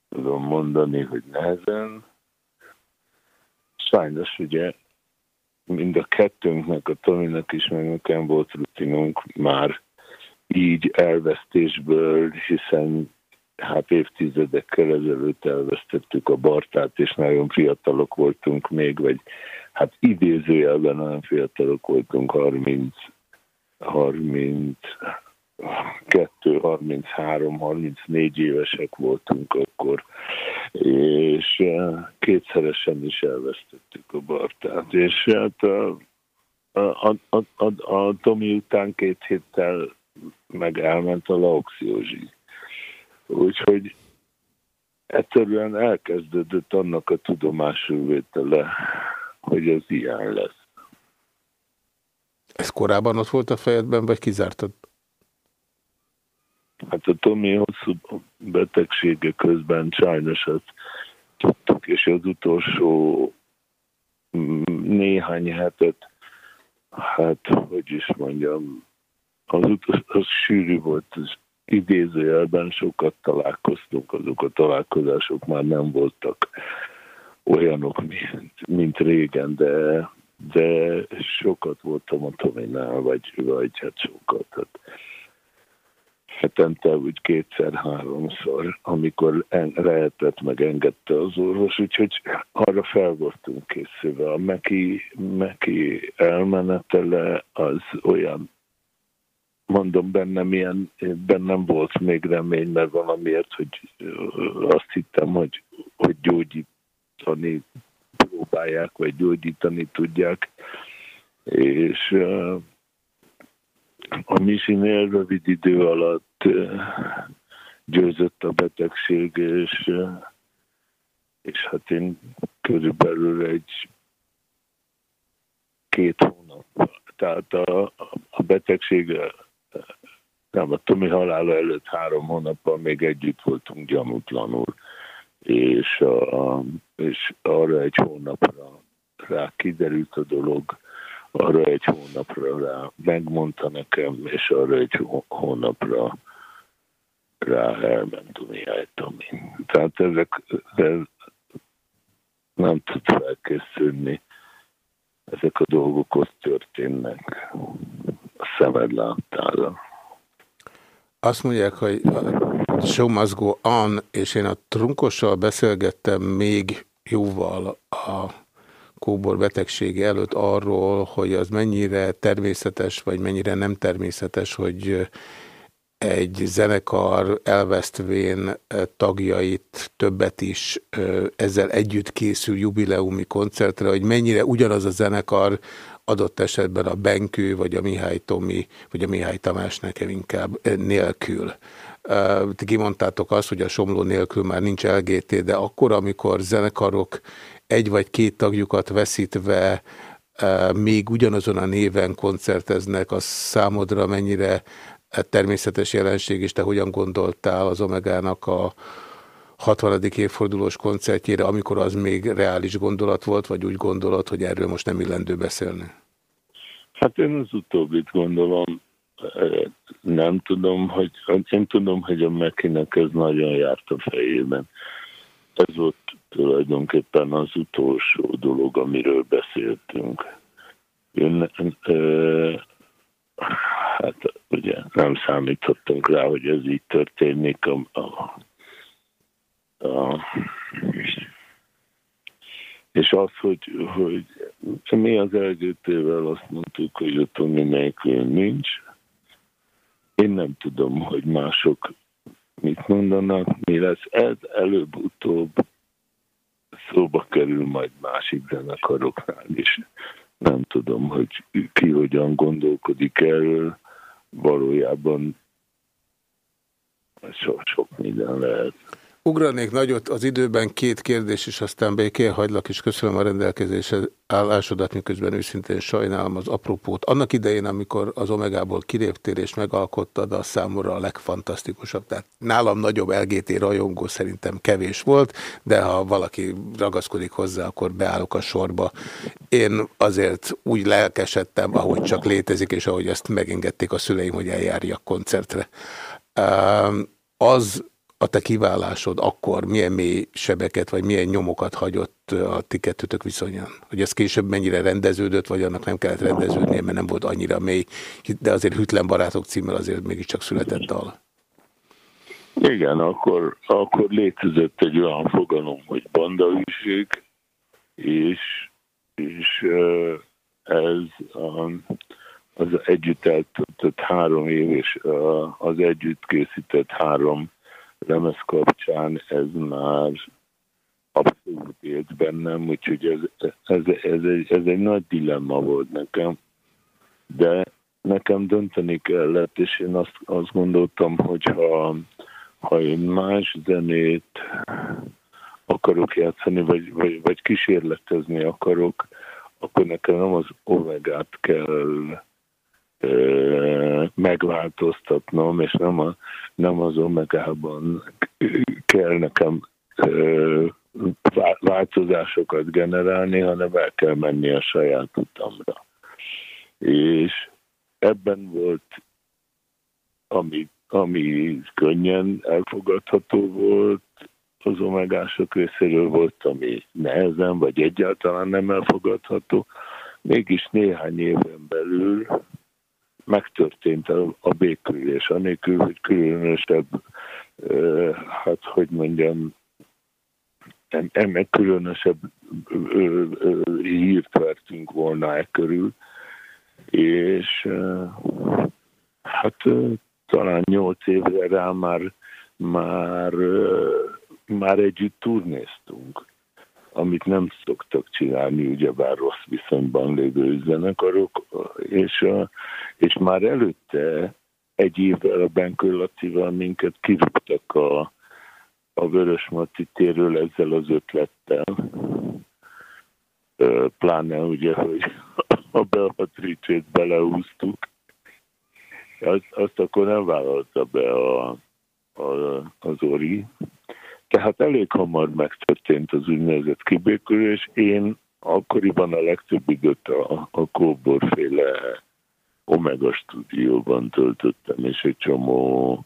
tudom mondani, hogy nehezen. Sajnos ugye mind a kettőnknek, a Tominak is, meg nekem volt rutinunk már így elvesztésből, hiszen hát évtizedekkel ezelőtt elvesztettük a Bartát, és nagyon fiatalok voltunk még, vagy hát idézőjelben nagyon fiatalok voltunk, 30, 30 2, 33, 34 évesek voltunk akkor, és eh, kétszeresen is elvesztettük a Bartát. És hát a, a, a, a, a Tomi után két héttel meg elment a Lauxiózsi. Úgyhogy egyszerűen elkezdődött annak a tudomásülvétele, hogy ez ilyen lesz. Ez korábban ott volt a fejedben, vagy kizártad? Hát a Tomi hosszú betegsége közben sajnos azt tudtuk, és az utolsó mm, néhány hetet, hát, hogy is mondjam, az, utolsó, az sűrű volt, az idézőjelben sokat találkoztunk, azok a találkozások már nem voltak olyanok, mint, mint régen, de, de sokat voltam a Tominál, vagy, vagy hát sokat. Hát hetente úgy kétszer-háromszor, amikor en, lehetett, megengedte az orvos, úgyhogy arra fel voltunk készülve. A Meki, Meki elmenetele az olyan, mondom, bennem ilyen, bennem volt még remény, mert valamiért, hogy azt hittem, hogy, hogy gyógyítani próbálják, vagy gyógyítani tudják, és a Misinél rövid idő alatt győzött a betegség, és és hát én körülbelül egy két hónap, tehát a, a betegség nem, a Tomi halála előtt három hónappal még együtt voltunk gyanútlanul, és, a, és arra egy hónapra rá kiderült a dolog, arra egy hónapra rá megmondta nekem, és arra egy hónapra rá elment Uniáj Tomi. Tehát ezek, ez nem tud felkészülni. Ezek a dolgok ott történnek a szemed láttára. Azt mondják, hogy a show must go on, és én a trunkossal beszélgettem még jóval a kóbor betegsége előtt arról, hogy az mennyire természetes, vagy mennyire nem természetes, hogy egy zenekar elvesztvén tagjait többet is ezzel együtt készül jubileumi koncertre, hogy mennyire ugyanaz a zenekar adott esetben a Benkő, vagy a Mihály Tomi, vagy a Mihály Tamás nekem inkább nélkül. Ti kimondtátok azt, hogy a Somló nélkül már nincs LGT, de akkor, amikor zenekarok egy vagy két tagjukat veszítve még ugyanazon a néven koncerteznek, az számodra mennyire természetes jelenség, és te hogyan gondoltál az Omegának a 60. évfordulós koncertjére, amikor az még reális gondolat volt, vagy úgy gondolod, hogy erről most nem illendő beszélni? Hát én az utóbbit gondolom, nem tudom, hogy én tudom, hogy a Mekinek ez nagyon járt a fejében. Ez volt tulajdonképpen az utolsó dolog, amiről beszéltünk. Én, hát ugye nem számítottunk rá, hogy ez így történik. A, a, a, és az, hogy, hogy mi az elgőtével azt mondtuk, hogy a Tomi nélkül nincs. Én nem tudom, hogy mások mit mondanak, mi lesz. Ez előbb-utóbb szóba kerül majd másik zenekaroknál is. Nem tudom, hogy ki hogyan gondolkodik erről. Valójában sok, sok minden lehet. Ugranék nagyot az időben két kérdés, és aztán béké hagylak, és köszönöm a rendelkezésre állásodat, miközben őszintén sajnálom az apropót. Annak idején, amikor az Omegából kiléptél és megalkottad, a számomra a legfantasztikusabb. Tehát nálam nagyobb LGT rajongó szerintem kevés volt, de ha valaki ragaszkodik hozzá, akkor beállok a sorba. Én azért úgy lelkesedtem, ahogy csak létezik, és ahogy ezt megengedték a szüleim, hogy eljárjak koncertre. Az a te kiválásod akkor milyen mély sebeket, vagy milyen nyomokat hagyott a ti kettőtök viszonyán? Hogy ez később mennyire rendeződött, vagy annak nem kellett rendeződnie, mert nem volt annyira mély, de azért Hütlen Barátok címmel azért mégiscsak született dal. Igen, akkor, akkor létezett egy olyan fogalom, hogy bandaüség, és, és ez az együtt eltöltött három év, és az együtt készített három lemez kapcsán ez már abszolút élt bennem, úgyhogy ez, ez, ez, egy, ez egy nagy dilemma volt nekem, de nekem dönteni kellett, és én azt, azt gondoltam, hogy ha, ha én más zenét akarok játszani, vagy, vagy, vagy kísérletezni akarok, akkor nekem nem az omegát kell megváltoztatnom, és nem, a, nem az omegában kell nekem változásokat generálni, hanem el kell menni a saját utamra. És ebben volt, ami, ami könnyen elfogadható volt, az omegások részéről volt, ami nehezen, vagy egyáltalán nem elfogadható. Mégis néhány éven belül megtörtént a, békülés, anélkül, hogy különösebb, hát hogy mondjam, ennek különösebb hírt vertünk volna e körül, és hát talán nyolc évre rá már, már, már együtt turnéztunk amit nem szoktak csinálni, ugyebár rossz viszonyban lévő zenekarok, és, és már előtte egy évvel a Benkő Lacival minket kirúgtak a, a Vörös Marti térről ezzel az ötlettel, pláne ugye, hogy a Beatrice-t belehúztuk, azt, azt akkor nem vállalta be a, a, az Ori. Tehát elég hamar megtörtént az úgynevezett kibékülés. Én akkoriban a legtöbb időt a, a kóborféle Omega stúdióban töltöttem, és egy csomó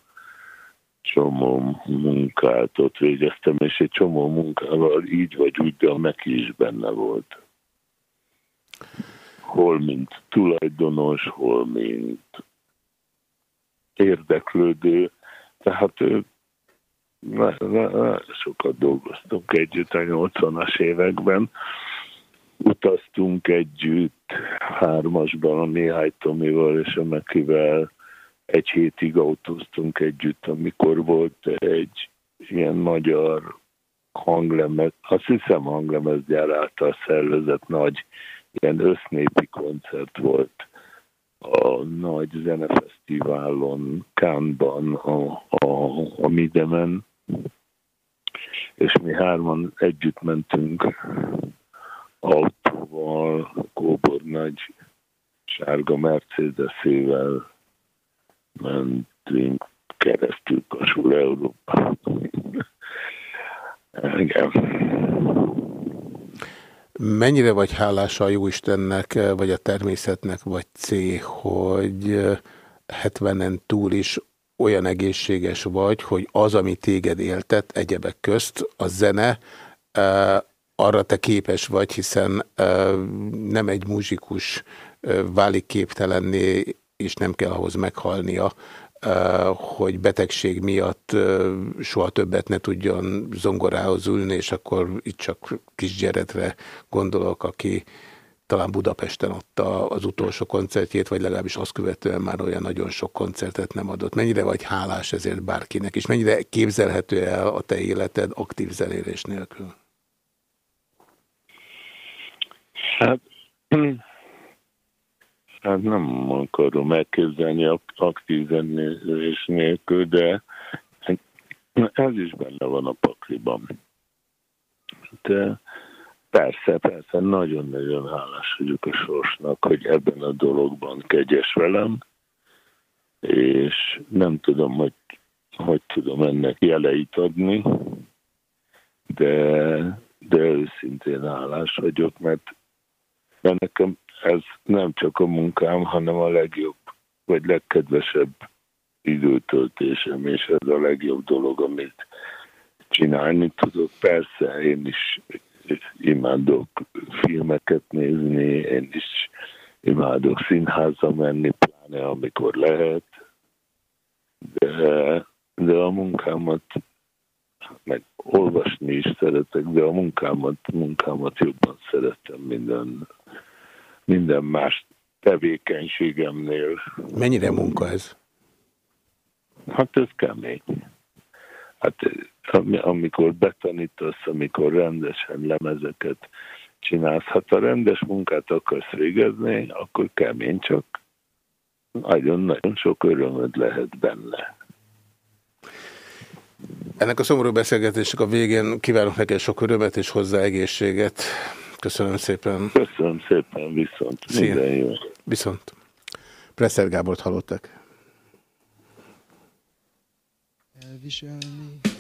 csomó munkát ott végeztem, és egy csomó munkával így vagy úgy, de a Meki is benne volt. Hol mint tulajdonos, hol mint érdeklődő, tehát nagyon sokat dolgoztunk együtt a 80-as években. Utaztunk együtt hármasban a Mihály Tomival és a Mekivel. Egy hétig autóztunk együtt, amikor volt egy ilyen magyar hanglemez, azt hiszem hanglemezgyár által szervezett nagy ilyen össznépi koncert volt a nagy zenefesztiválon, Kánban, a, a, a Midemen, és mi hárman együtt mentünk autóval, Kóbor nagy sárga Mercedes-ével mentünk keresztül Kasul Európában. Igen. Mennyire vagy hálás a Jóistennek, vagy a természetnek, vagy C, hogy 70-en túl is olyan egészséges vagy, hogy az, ami téged éltet, egyebek közt, a zene, arra te képes vagy, hiszen nem egy muzsikus válik képtelenné, és nem kell ahhoz meghalnia, hogy betegség miatt soha többet ne tudjon zongorához ülni, és akkor itt csak kisgyeretre gondolok, aki talán Budapesten adta az utolsó koncertjét, vagy legalábbis azt követően már olyan nagyon sok koncertet nem adott. Mennyire vagy hálás ezért bárkinek, és mennyire képzelhető el a te életed aktív zenélés nélkül? Hát [clears throat] hát nem akarom elképzelni aktív zenélés nélkül, de ez is benne van a pakliban. De persze, persze, nagyon-nagyon hálás vagyok a sorsnak, hogy ebben a dologban kegyes velem, és nem tudom, hogy hogy tudom ennek jeleit adni, de, de őszintén hálás vagyok, mert, mert nekem ez nem csak a munkám, hanem a legjobb, vagy legkedvesebb időtöltésem, és ez a legjobb dolog, amit csinálni tudok. Persze, én is imádok filmeket nézni, én is imádok színházba menni, pláne amikor lehet, de, de a munkámat, meg olvasni is szeretek, de a munkámat, munkámat jobban szeretem minden minden más tevékenységemnél. Mennyire munka ez? Hát ez kemény. Hát amikor betanítasz, amikor rendesen lemezeket csinálsz, hát ha rendes munkát akarsz végezni, akkor kemény, csak nagyon-nagyon sok örömöd lehet benne. Ennek a szomorú beszélgetésnek a végén kívánok neked sok örömet és hozzá egészséget. Köszönöm szépen. Köszönöm szépen, viszont. Szia. Minden jó. Viszont. Presser Gábort hallottak. Elviselni.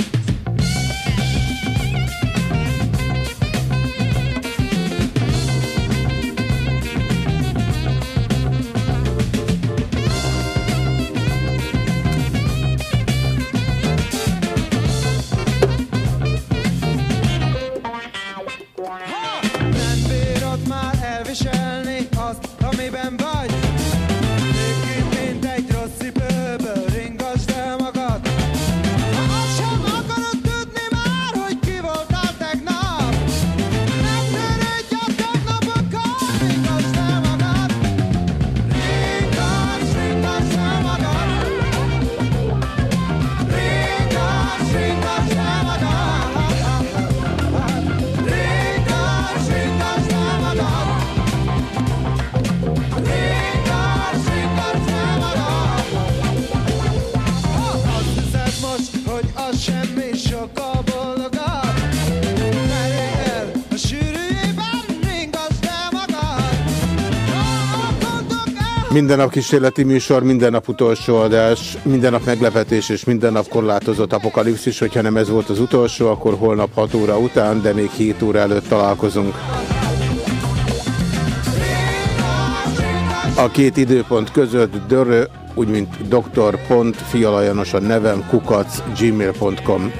Minden nap kísérleti műsor, minden nap utolsó adás, minden nap meglepetés és minden nap korlátozott apokalipszis. Hogyha nem ez volt az utolsó, akkor holnap 6 óra után, de még 7 óra előtt találkozunk. A két időpont között dörö, úgy mint doktor.fialajanos a nevem kukac gmail.com.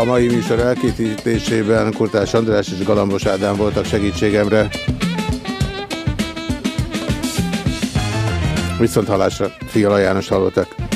A mai műsor elkészítésében Kurtás András és Galambos Ádám voltak segítségemre. Viszont halásra, Fiala János hallottak.